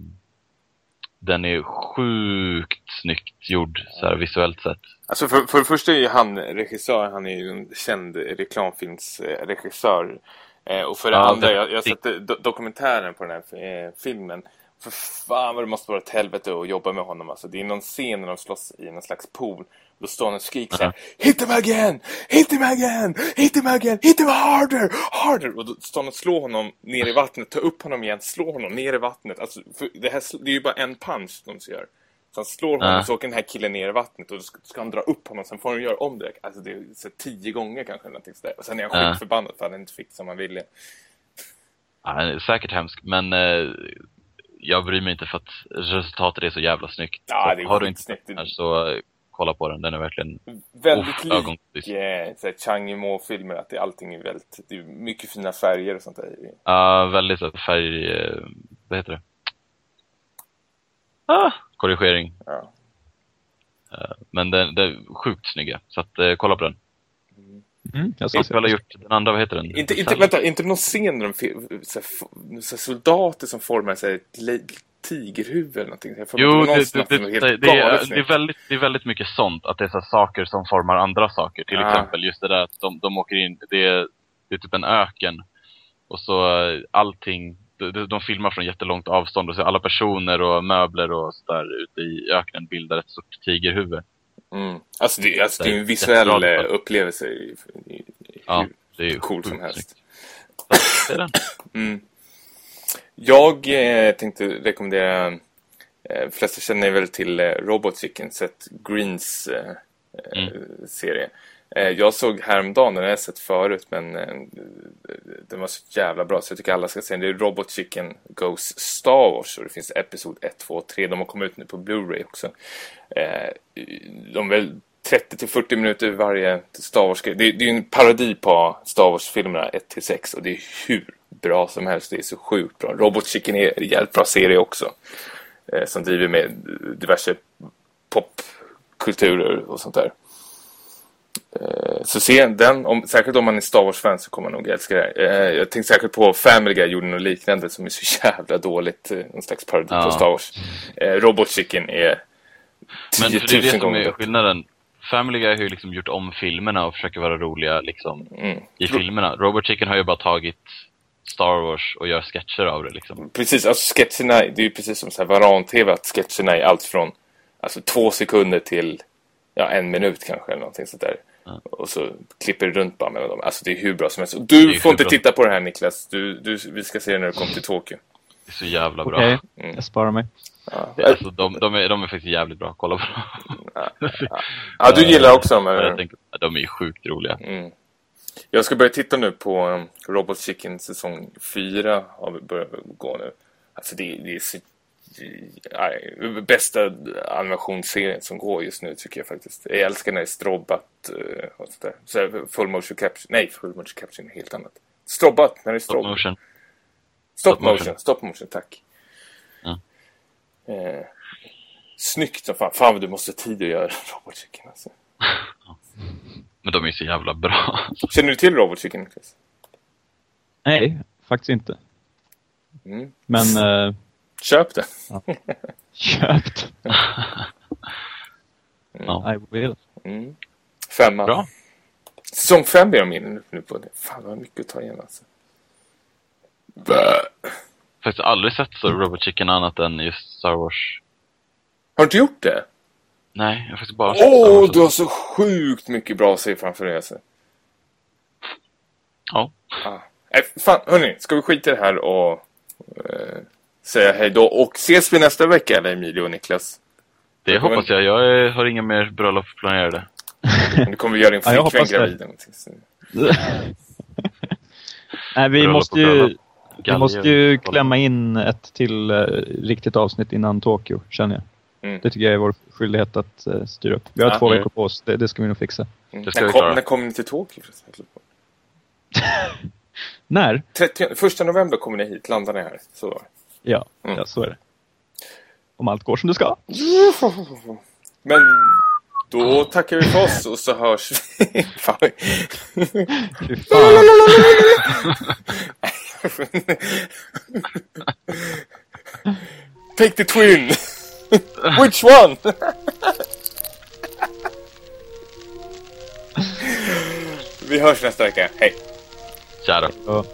D: den är sjukt snyggt gjord så här visuellt sett.
B: Alltså för, för det första är han regissör, han är ju en känd reklamfilmsregissör. Eh, och för det
D: Ja,
B: andra,
D: det-
B: jag, jag sett do dokumentären på den här eh, filmen. För fan vad det måste vara ett helvete att jobba med honom alltså. Det är någon scen när de slåss i någon slags pool. Då står han och skriker så här, Hit him again! Hit him again! Hit him again! Hit him harder! Harder! Och då står han och slår honom ner i vattnet, tar upp honom igen, slår honom ner i vattnet. Alltså, det, här, det är ju bara en punch de gör. Så han slår honom
D: Ja.
B: så åker den här killen ner i vattnet och då ska, ska han dra upp honom. Sen får han göra om det. Alltså det är så tio gånger kanske. eller Någonting sådär. Och sen är han
D: Ja.
B: skitförbannad för att han inte fick som han ville.
D: Ja, säkert hemsk, men eh, jag bryr mig inte för att resultatet är så jävla snyggt.
B: Ja,
D: Så
B: det är
D: har du inte den här så eh, kolla på den, den är verkligen...
B: Väldigt
D: Uff,
B: lik
D: ögonblick.
B: eh, så här Chang Yimou-filmer. Att det, allting är väldigt... Det är mycket fina färger och sånt där.
D: Ja, väldigt så här färg... eh, vad heter det? Ah, korrigering.
B: Ja.
D: Eh, men den, den är sjukt snygga, så att eh, kolla på den.
C: Mm, jag ska
D: väl har gjort den andra, vad heter den?
B: Inte, inte, vänta, inte någon scen där de så här, så här, soldater som formar här, ett tigerhuvud eller någonting. Jag får
D: Jo, det, är, det, väldigt, det är väldigt mycket sånt, att det är så saker som formar andra saker. Till
B: Ja.
D: exempel just det där att de, de åker in, det är, det är typ en öken. Och så eh, allting, de, de filmar från jättelångt avstånd och så alla personer och möbler och sådär ute i öknen bildar ett stort tigerhuvud.
B: Mm. Alltså, det, alltså, det är en visuell eh, upplevelse. I, i, i,
D: Ja,
B: hur
D: det är ju
B: cool som helst.
D: Så, det är den.
B: Mm. Jag eh, tänkte rekommendera, eh, flesta känner väl till eh, Robot Chicken, sett Greens eh, eh,
D: Mm.
B: serie. Eh, jag såg häromdagen, den har jag sett förut, men eh, den var så jävla bra så jag tycker alla ska se den. Det är Robot Chicken Goes Star Wars och det finns episod 1, 2 3. De har kommit ut nu på Blu-ray också. Eh, de är väl 30 till 40 minuter varje Star Wars. Det, det är ju en parodi på Star Wars-filmerna 1 till 6 och det är hur bra som helst. Det är så sjukt bra. Robot Chicken är en jävligt bra serie också. Eh, som driver med diverse popkulturer och sånt där. Eh, Så se den, om, särskilt om man är Star Wars-fan så kommer man nog älska det. Eh, Jag tänkte särskilt på Family Guy gjorde något liknande som är så jävla dåligt. eh, Någon slags parodi på
D: Ja.
B: Star Wars. Eh, Robot Chicken är
D: Men
B: 10
D: för det är
B: 000
D: det som är skillnaden. Family Guy har ju liksom gjort om filmerna och försöker vara roliga liksom
B: Mm.
D: i filmerna. Robot Chicken har ju bara tagit Star Wars och gör sketcher av det liksom.
B: Precis, alltså sketcherna, det är ju precis som så här varan-tv att sketcherna är allt från alltså, två sekunder till ja, en minut kanske eller någonting sånt där.
D: Ja.
B: Och så klipper det runt bara mellan dem. Alltså det är hur bra som helst. Du får inte
D: bra.
B: titta på det här Niklas. Du, du, vi ska se det när du kommer till Tokyo.
D: Det är så jävla bra.
C: Okej,
B: Mm.
C: jag sparar mig.
B: Ja.
D: Alltså, de, de, är, de är faktiskt jävligt bra. Kolla på dem.
B: ja, du gillar också dem
D: Jag
B: eller?
D: tänker, de är ju sjukt roliga.
B: Mm. Jag ska börja titta nu på um, Robot Chicken säsong 4 har vi börjat gå nu. Alltså det, det är så nej, bästa animationsserien som går just nu tycker jag faktiskt. Jag älskar när det är strobbat uh, och sådär. Så full motion capture. Nej, full motion capture är helt annat. Strobbat, när det är
D: Stop
B: strobb.
D: motion.
B: Stop
D: Stop motion.
B: motion. Stop motion, tack.
D: Ja.
B: Eh, snyggt som fan. Fan du måste ha tid att göra Robot Chicken alltså.
D: Men de är så jävla bra.
B: Känner du till Robot Chicken? Niklas?
C: Nej, faktiskt inte.
B: Mm.
C: Men eh,
B: Köp det.
C: köpt.
D: Ja.
C: I will.
B: Mm. Femma.
D: Bra.
B: Säsong fem är de inne nu på. Det. Fan vad mycket att ta igen alltså. Bä.
D: Faktiskt aldrig sett så Robot Chicken annat än just Star Wars.
B: Har du inte gjort det?
D: Nej, jag har faktiskt bara
B: Åh,
D: Wars.
B: du har så sjukt mycket bra att se framför dig alltså.
D: Ja.
B: Ah. Nej, fan, hörni, ska vi skita i det här och eh, säga hej då? Och ses vi nästa vecka eller Emilio och Niklas?
D: Det
B: Jag
D: hoppas jag. Jag har inga mer bröllop planerade.
B: Nu kommer vi göra din
C: Ja,
B: flickvän
C: det.
B: gravid.
C: Nej, vi
D: Bröllop
C: måste ju,
D: bröllop.
C: Vi måste ju klämma in ett till eh, riktigt avsnitt innan Tokyo, känner jag.
B: Mm.
C: Det tycker jag är vår skyldighet att uh, styra upp. Vi har
B: Ja.
C: två
D: Mm.
C: veckor på oss, det, det ska vi nog fixa.
B: Mm.
D: Det ska
B: när,
D: vi
B: kom, när kommer ni till Tokyo?
C: När?
B: 30, första november kommer ni hit, landar ni här. Så.
C: Ja,
B: Mm.
C: ja, så är det. Om allt går som det ska.
B: Men då tackar vi för oss och så hörs vi. Fan.
C: Fy fan.
B: Take the twin! Which one? vi hörs nästa vecka. Hej!
D: Tja då.